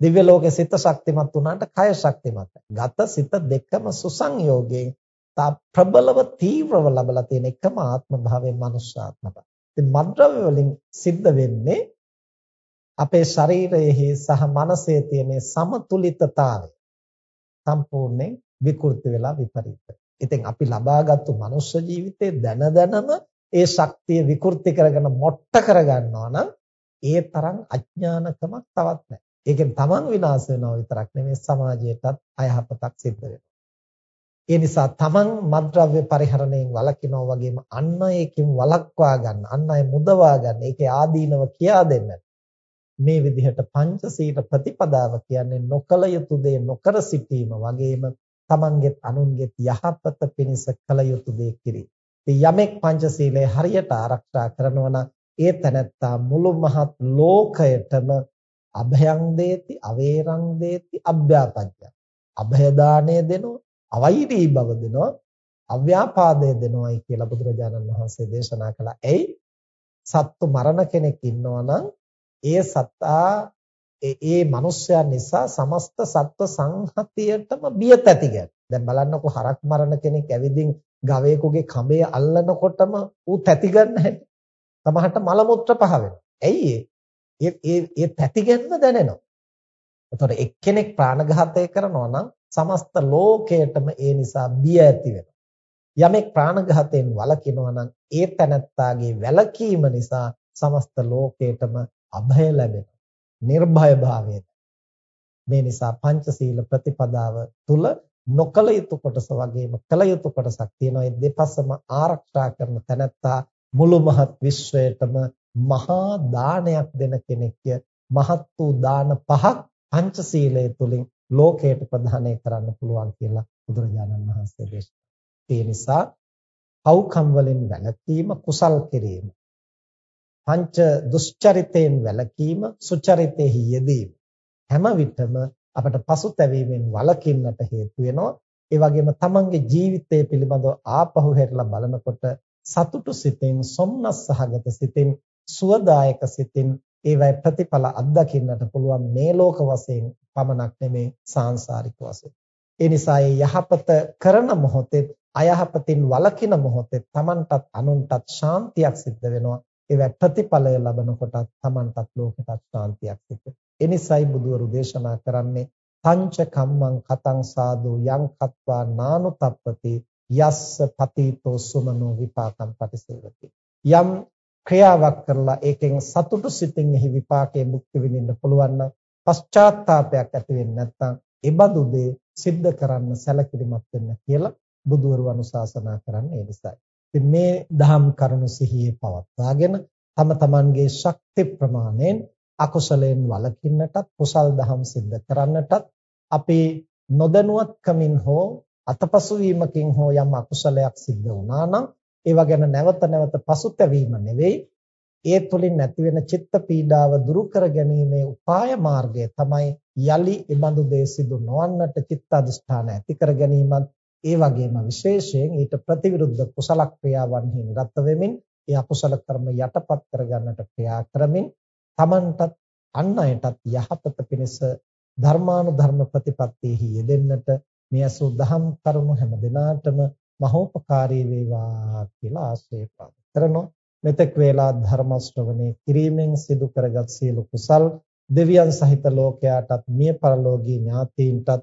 දිව්‍ය ලෝකේ සිත ශක්තිමත් වුණාට කය ශක්තිමත්. ගත සිත දෙකම සුසංයෝගයෙන් තා ප්‍රබලව තීව්‍රව ලබලා තියෙන එකම ආත්ම භාවයේ මනුෂ්‍යාත්ම භාවය. ඉතින් මද්ද්‍රව්‍ය වලින් සිද්ධ වෙන්නේ අපේ ශරීරයේ සහ මනසේ තියෙන සමතුලිතතාවය සම්පූර්ණයෙන් විකෘති වෙලා විපරීත. ඉතින් අපි ලබාගත්තු මනුෂ්‍ය ජීවිතේ දැන දැනම ඒ ශක්තිය විකෘති කරගෙන මොට්ට කරගන්නවා නම් ඒ තරම් අඥානකමක් තවත් නැහැ. ඒකෙන් තමන් විනාශ වෙනවා විතරක් නෙමෙයි සමාජයටත් අයහපතක් සිද්ධ වෙනවා. ඒ නිසා තමන් මද්ද්‍රව්‍ය පරිහරණයෙන් වළකිනවා වගේම අන් අයකින් වළක්වා ගන්න, අන් අය මුදවා ගන්න, ඒකේ ආදීනව කියා දෙන්න. මේ විදිහට පංචශීල ප්‍රතිපදාව කියන්නේ නොකල යුතු දේ නොකර සිටීම වගේම තමන්ගෙත් අනුන්ගෙත් යහපත පිණිස කල යුතු දේ කිරීම. ඉතින් යමෙක් පංචශීලය හරියට ආරක්ෂා කරනවා නම් ඒ තැනැත්තා මුළු මහත් ලෝකයටම අභයං දේති, අවේරං දේති, අභ්‍යාපජ්ජ. අභය දාණය දෙනවා, අවෛරී බව දෙනවා අව්‍යාපාදය දෙනවායි කියලා බුදුරජාණන් වහන්සේ දේශනා කළා. එයි සත්තු මරණ කෙනෙක් ඉන්නවා නම් ඒ සත්තා ඒ ඒ මිනිස්යා නිසා සමස්ත සත්ව සංහතියටම බිය තැති ගැන. දැන් බලන්නකො හරක් මරණ කෙනෙක් ඇවිදින් ගවයෙකුගේ කඹේ අල්ලනකොටම ඌ තැති ගන්න හැටි. සමහරට මල මුත්‍ර පහ වෙනවා. ඇයි ඒ ඒ ඒ තැති ගැනීම දැනෙනවා. එතකොට එක්කෙනෙක් ප්‍රාණඝාතය කරනවා නම් සමස්ත ලෝකයටම ඒ නිසා බිය ඇති වෙනවා. යමෙක් ප්‍රාණඝාතයෙන් වළකිනවා නම් ඒ තැනැත්තාගේ වැළකීම නිසා සමස්ත ලෝකයටම අභය ලැබෙනවා. නිර්භය භාවය. මේ නිසා පංචශීල ප්‍රතිපදාව තුල නොකල යුතු කොටස වගේම කල යුතු කොටසක් තියෙනවා. ඒ දෙපසම ආරක්ෂා කරන තැනැත්තා මුළු මහත් විශ්වයටම මහා දානයක් දෙන කෙනෙක්ය. මහත් වූ දාන පහක් පංචශීලයේ තුලින් ලෝකයට ප්‍රදානය කරන්න පුළුවන් කියලා බුදුරජාණන් වහන්සේ දේශනා. ඒ නිසා පව්කම් වලින් වැළකීම කුසල් කිරීම. පංච දුෂ්චරිතයෙන් වැළකීම සුචරිතෙහි යෙදීම. හැම විටම අපට පසුතැවීමෙන් වළකින්නට හේතු වෙනවා. ඒ වගේම තමන්ගේ ජීවිතය පිළිබඳව ආපහු හැරිලා බලනකොට සතුටු සිතින්, සොම්නස් සහගත සිතින්, සුවදායක සිතින් ඒවයි ප්‍රතිඵල අත්දකින්නට පුළුවන් මේ ලෝක වශයෙන් පමණක් නෙමේ සාංශාරික වශයෙන්. ඒ නිසා යහපත කරන මොහොතේ අයහපතින් වළකින මොහොතේ Tamanටත් අනුන්ටත් ශාන්තියක් සිද්ධ වෙනවා. ඒවැ ප්‍රතිඵලය ලබනකොටත් Tamanටත් ලෝකෙටත් ශාන්තියක් සිද්ධ. එනිසයි බුදුවරු දේශනා කරන්නේ පංච කම්මං කතං සාදු යං කତ୍වා නානුතප්පති යස්ස පතීතෝ සුමනෝ විපාකම් පටිසේවති. යම් ක්‍රියාවක් කරලා ඒකෙන් සතුටු සිතින් එහි විපාකයේ මුක්ති විඳින්න පුළුවන් නම් පශ්චාත්තාවපයක් ඇති වෙන්නේ නැත්නම් ඒ බඳු දේ සිද්ධ කරන්න සැලකිලිමත් වෙන්න කියලා බුදුවරු අනුශාසනා කරන්නේ ඒ නිසායි. ඉතින් මේ දහම් කරුණු සිහියේ පවත්වාගෙන තම තමන්ගේ ශක්ති ප්‍රමාණයෙන් අකුසලයෙන් වළකින්නටත් කුසල් දහම් සිද්ධ කරන්නටත් අපි නොදැනුවත්කමින් හෝ අතපසු වීමකින් හෝ යම් අකුසලයක් සිද්ධ වුණා නම් ඒවා ගැන නැවත නැවත පසුතැවීම නෙවෙයි ඒ තුලින් නැතිවෙන චිත්ත පීඩාව දුරු කර ගැනීමේ උපාය මාර්ගය තමයි යලි ඉබඳු දේ සිදු නොවන්නට චිත්ත අධිෂ්ඨාන ඇති කර ගැනීමත් ඒ වගේම විශේෂයෙන් ඊට ප්‍රතිවිරුද්ධ කුසල ක්‍රියාවන්හි නිරත වෙමින් ඒ අකුසල කර්ම යටපත් කර ගන්නට ක්‍රියා කරමින් Tamanටත් අන් අයටත් යහපත පිණිස ධර්මානුධර්ම ප්‍රතිපත්තියෙහි යෙදෙන්නට මේ අසු දහම් කරුණු හැම දිනාටම මහෝපකාරී වේවා කියලා ආශිර්වාද කරනවා. මෙතෙක් වේලා ධර්ම ශ්‍රවණය කිරීමෙන් සිදු කරගත් සියලු කුසල් දෙවියන් සහිත ලෝකයාටත් මිය පරලෝකීය ඥාතීන්ටත්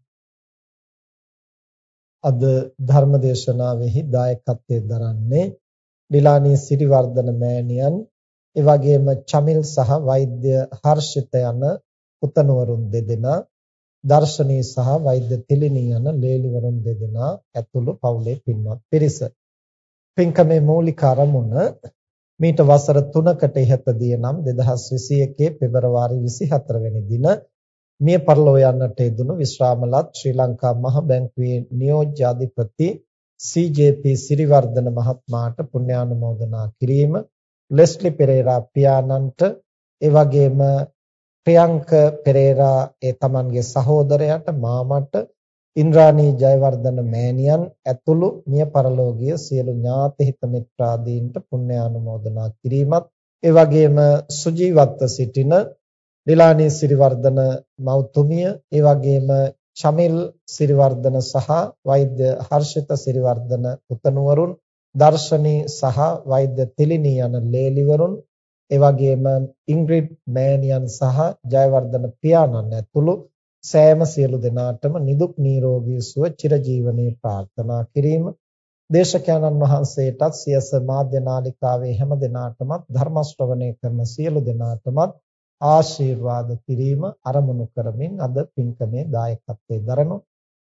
අද ධර්ම දේශනාවෙහි දායකත්වයෙන් දරන්නේ ඩිලානී සිරිවර්ධන මෑණියන් ඒ වගේම චමිල් සහ වෛද්‍ය හර්ෂිත යන පුතණුවරුන් දෙදෙනා දර්ශනී සහ වෛද්‍ය තිලිනී යන ලේලිවරුන් දෙදෙනා ඇතුළු පවුලේ පින්වත් පිරිස. පින්කමේ මූලික ආරමුණ මීට වසර 3කට ඉහතදී නම් 2021 පෙබරවාරි 24 වෙනි දින මිය පරලෝ යන්නට යෙදුණු විශ්‍රාමලත් ශ්‍රී ලංකා මහ බැංකුවේ නියෝජ්‍ය අධිපති CJP සිරිවර්ධන මහත්මයාට පුණ්‍යානුමෝදනා කිරීම ලෙස්ලි පෙරේරා පියාණන්ට ඒ වගේම ප්‍රියංක පෙරේරා ඒ තමන්ගේ සහෝදරයාට මාමට ඉන්ද්‍රාණී ජයවර්ධන මෑණියන් ඇතුළු මිය පරලෝකීය සියලු ඥාති හිත මිත්‍රාදීන්ට පුණ්‍යානුමෝදනා කිරීමත් ඒ වගේම සුජීවත්ව සිටින ඩිලානී සිරිවර්ධන මෞතුමිය ඒ වගේම චමිල් සිරිවර්ධන සහ වෛද්‍ය හර්ෂිත සිරිවර්ධන පුතණුවරුන් දර්ශනී සහ වෛද්‍ය තිලිනී යන ලේලිවරුන් ඒ වගේම ඉංග්‍රිඩ් මෑනියන් සහ ජයවර්ධන පියාණන් ඇතුළු සෑම සියලු දෙනාටම නිදුක් නිරෝගී සුව චිරජීවනයේ ප්‍රාර්ථනා කිරීම. දේශකයන්න් වහන්සේටත් සියස මාධ්‍ය නාලිකාවේ හැම දෙනාටමත් ධර්ම ශ්‍රවණය කරන සියලු දෙනාටමත් ආශිර්වාද කිරීම අරමුණු කරමින් අද පින්කමේ දායකත්වයේ දරනු.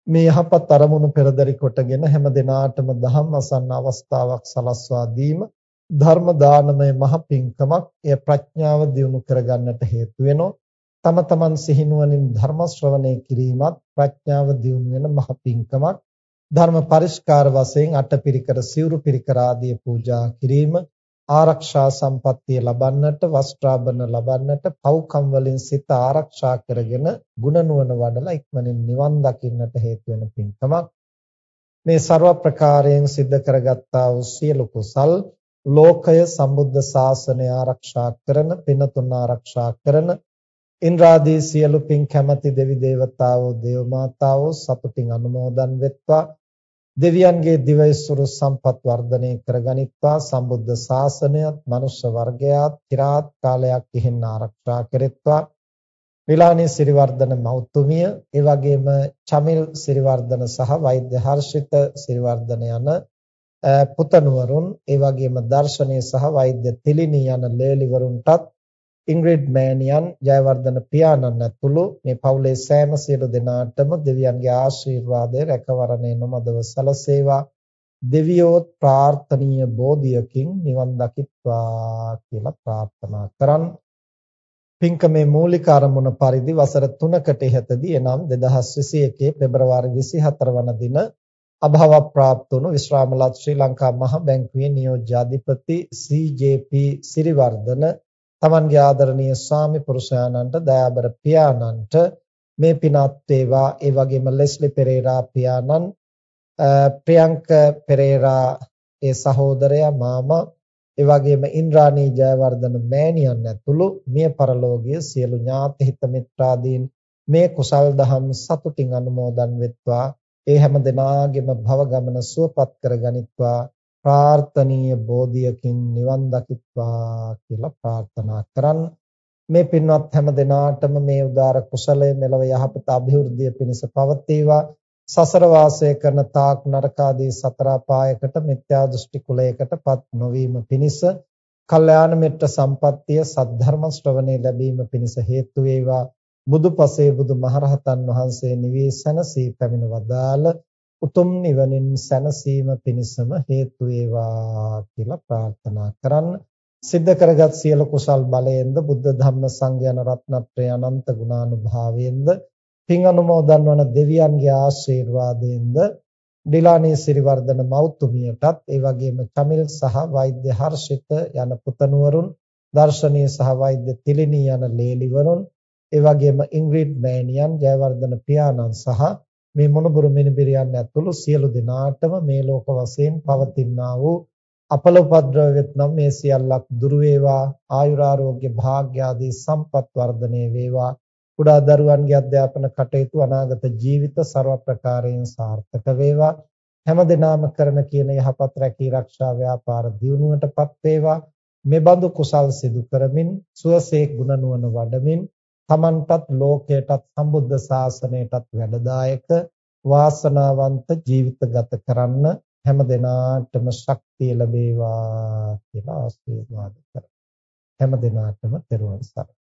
මේ යහපත් අරමුණු පෙරදරි කොටගෙන හැම දිනාටම ධම්ම අසන්න අවස්ථාවක් සලස්වා දීම ධර්ම දානමය මහ පින්කමක් එය ප්‍රඥාව දියුණු කරගන්නට හේතු වෙනවා තම තමන් සිහිනුවණින් ධර්ම ශ්‍රවණය කිරීමත් ප්‍රඥාව දියුණු වෙන මහ පින්කමක්. ධර්ම පරිස්කාර වශයෙන් අටපිරිකර සිවුරු පිරිකර ආදී පූජා කිරීම ආරක්ෂා සම්පත්තිය ලබන්නට වස්ත්‍රාභරණ ලබන්නට පව්කම් වලින් සිත ආරක්ෂා කරගෙන ගුණ නුවණ වඩලා ඉක්මනින් නිවන් දකින්නට හේතු වෙන පින්කමක්. මේ ਸਰව ප්‍රකාරයෙන් සිද්ධ කරගත්තා වූ සියලු කුසල් ලෝකය සම්බුද්ධ ශාසනය ආරක්ෂා කරන පිනතුන් ආරක්ෂා කරන ඉන්ද්‍රාදී සියලු පින් කැමැති දෙවි දේවතාවෝ දේව මාතාවෝ සතුටින් අනුමෝදන් වෙත්වා. දෙවියන්ගේ දිවයිසුරු සම්පත් වර්ධනය කරගනිත්වා සම්බුද්ධ ශාසනයත් මනුෂ්‍ය වර්ගයාත් চিරාත් කාලයක් ඉහින් ආරක්ෂා කෙරෙත්වා. විලානී සිරිවර්ධන මෞතුමිය ඒ වගේම චමිල් සිරිවර්ධන සහ වෛද්‍ය හර්ෂිත සිරිවර්ධන යන පුතණුවරුන් ඒ වගේම දර්ශනීය සහ වෛද්‍ය තිලිනී යන ලේලිවරුන්ටත් ඉංග්‍රිඩ් මෑනියන් ජයවර්ධන පියාණන් ඇතුළු මේ පවුලේ සෑම සියලු දෙනාටම දෙවියන්ගේ ආශිර්වාදය රැකවරණය නොමදව සලසේවා. දෙවියෝත් ප්‍රාර්ථනීය බෝධියකින් නිවන් දකිත්වා කියලා ප්‍රාර්ථනා කරන්. පින්කමේ මූලික අරමුණ පරිදි වසර 3කට ඉහතදී එනම් 2021 පෙබරවාරි 24 වන දින අභාව ප්‍රාප්ත වුණු විශ්‍රාමලත් ශ්‍රී ලංකා මහ බැංකුවේ නියෝජ්‍ය අධිපති CJP සිරිවර්ධන තමන්ගේ ආදරණීය ස්වාමි පුරුෂයාණන්ට දයාබර පියාණන්ට මේ පිනත් වේවා. ඒ වගේම ලෙස්ලි පෙරේරා පියාණන් ප්‍රියංක පෙරේරා ඒ සහෝදරයා මාමා ඒ වගේම ඉන්ද්‍රාණී ජයවර්ධන මෑණියන් ඇතුළු මිය පරලෝකීය සියලු ඥාති හිත මිත්‍රාදීන් මේ කුසල් දහම් සතුටින් අනුමෝදන් වෙත්වා. ඒ හැම දිනාගෙම භව ගමන සුවපත් කරගනිත්වා ප්‍රාර්ථනීය බෝධියකින් නිවන් දකිත්වා කියලා ප්‍රාර්ථනා කරන් මේ පින්වත් හැම දිනාටම මේ උදාර කුසලය මෙලව යහපත અભිවෘද්ධිය පිණිස පවතිවා. සසර වාසය කරන තාක් නරකාදී සතර පායකට මිත්‍යා දෘෂ්ටි කුලයකටපත් නොවීම පිණිස කල්යාණ මිත්‍ර සම්පත්තිය සද්ධර්ම ශ්‍රවණේ ලැබීම පිණිස හේතු වේවා. බුදුපසේ බුදුමහරහතන් වහන්සේ නිවී සැනසී පැමිණ වදාළ උතුම් නිවනින් සැනසීම පිණිසම හේතු වේවා කියලා ප්‍රාර්ථනා කරන්න. සිද්ධ කරගත් සියලු කුසල් බලයෙන්ද බුද්ධ ධම්ම සංඝ යන රත්නත්‍රය අනන්ත ගුණානුභාවයෙන්ද පින් අනුමෝදන් වන දෙවියන්ගේ ආශිර්වාදයෙන්ද ඩිලානී සිරිවර්ධන මෞතුමියටත් ඒ වගේම චමිල් සහ වෛද්‍ය හර්ෂිත යන පුතණුවරුන් දර්ශනීය සහ වෛද්‍ය තිලිනී යන ලේලිවරුන් ඒ වගේම ඉංග්‍රිඩ් මෑනියන් ජයවර්ධන පියාණන් සහ මේ මොනබුරු මිනිබිරියන් ඇතුළු සියලු දෙනාටම මේ ලෝක වශයෙන් පවතිනා වූ අපල උපද්‍රව වෙත්නම් මේ සියල්ලක් දුරු වේවා ආයුරාෝග්‍ය භාග්ය ආදී සම්පත් වර්ධනය වේවා. කුඩා දරුවන්ගේ අධ්‍යාපන කටයුතු අනාගත ජීවිත ਸਰව ප්‍රකාරයෙන් සාර්ථක වේවා. හැම දිනම කරන කියන යහපත් රැකී ආරක්ෂා ව්‍යාපාර දියුණුවටපත් වේවා. මෙබඳු කුසල් සිදු කරමින් සුවසේ ගුණ නුවණ වඩමින් තමන්ටත් ලෝකයටත් සම්බුද්ධ ශාසනයටත් වැඩදායක වාසනාවන්ත ජීවිත ගත කරන්න හැම දිනාටම ශක්තිය ලැබේවා කියලා ආශිර්වාද කරා හැම දිනාටම තෙරුවන් සරණයි.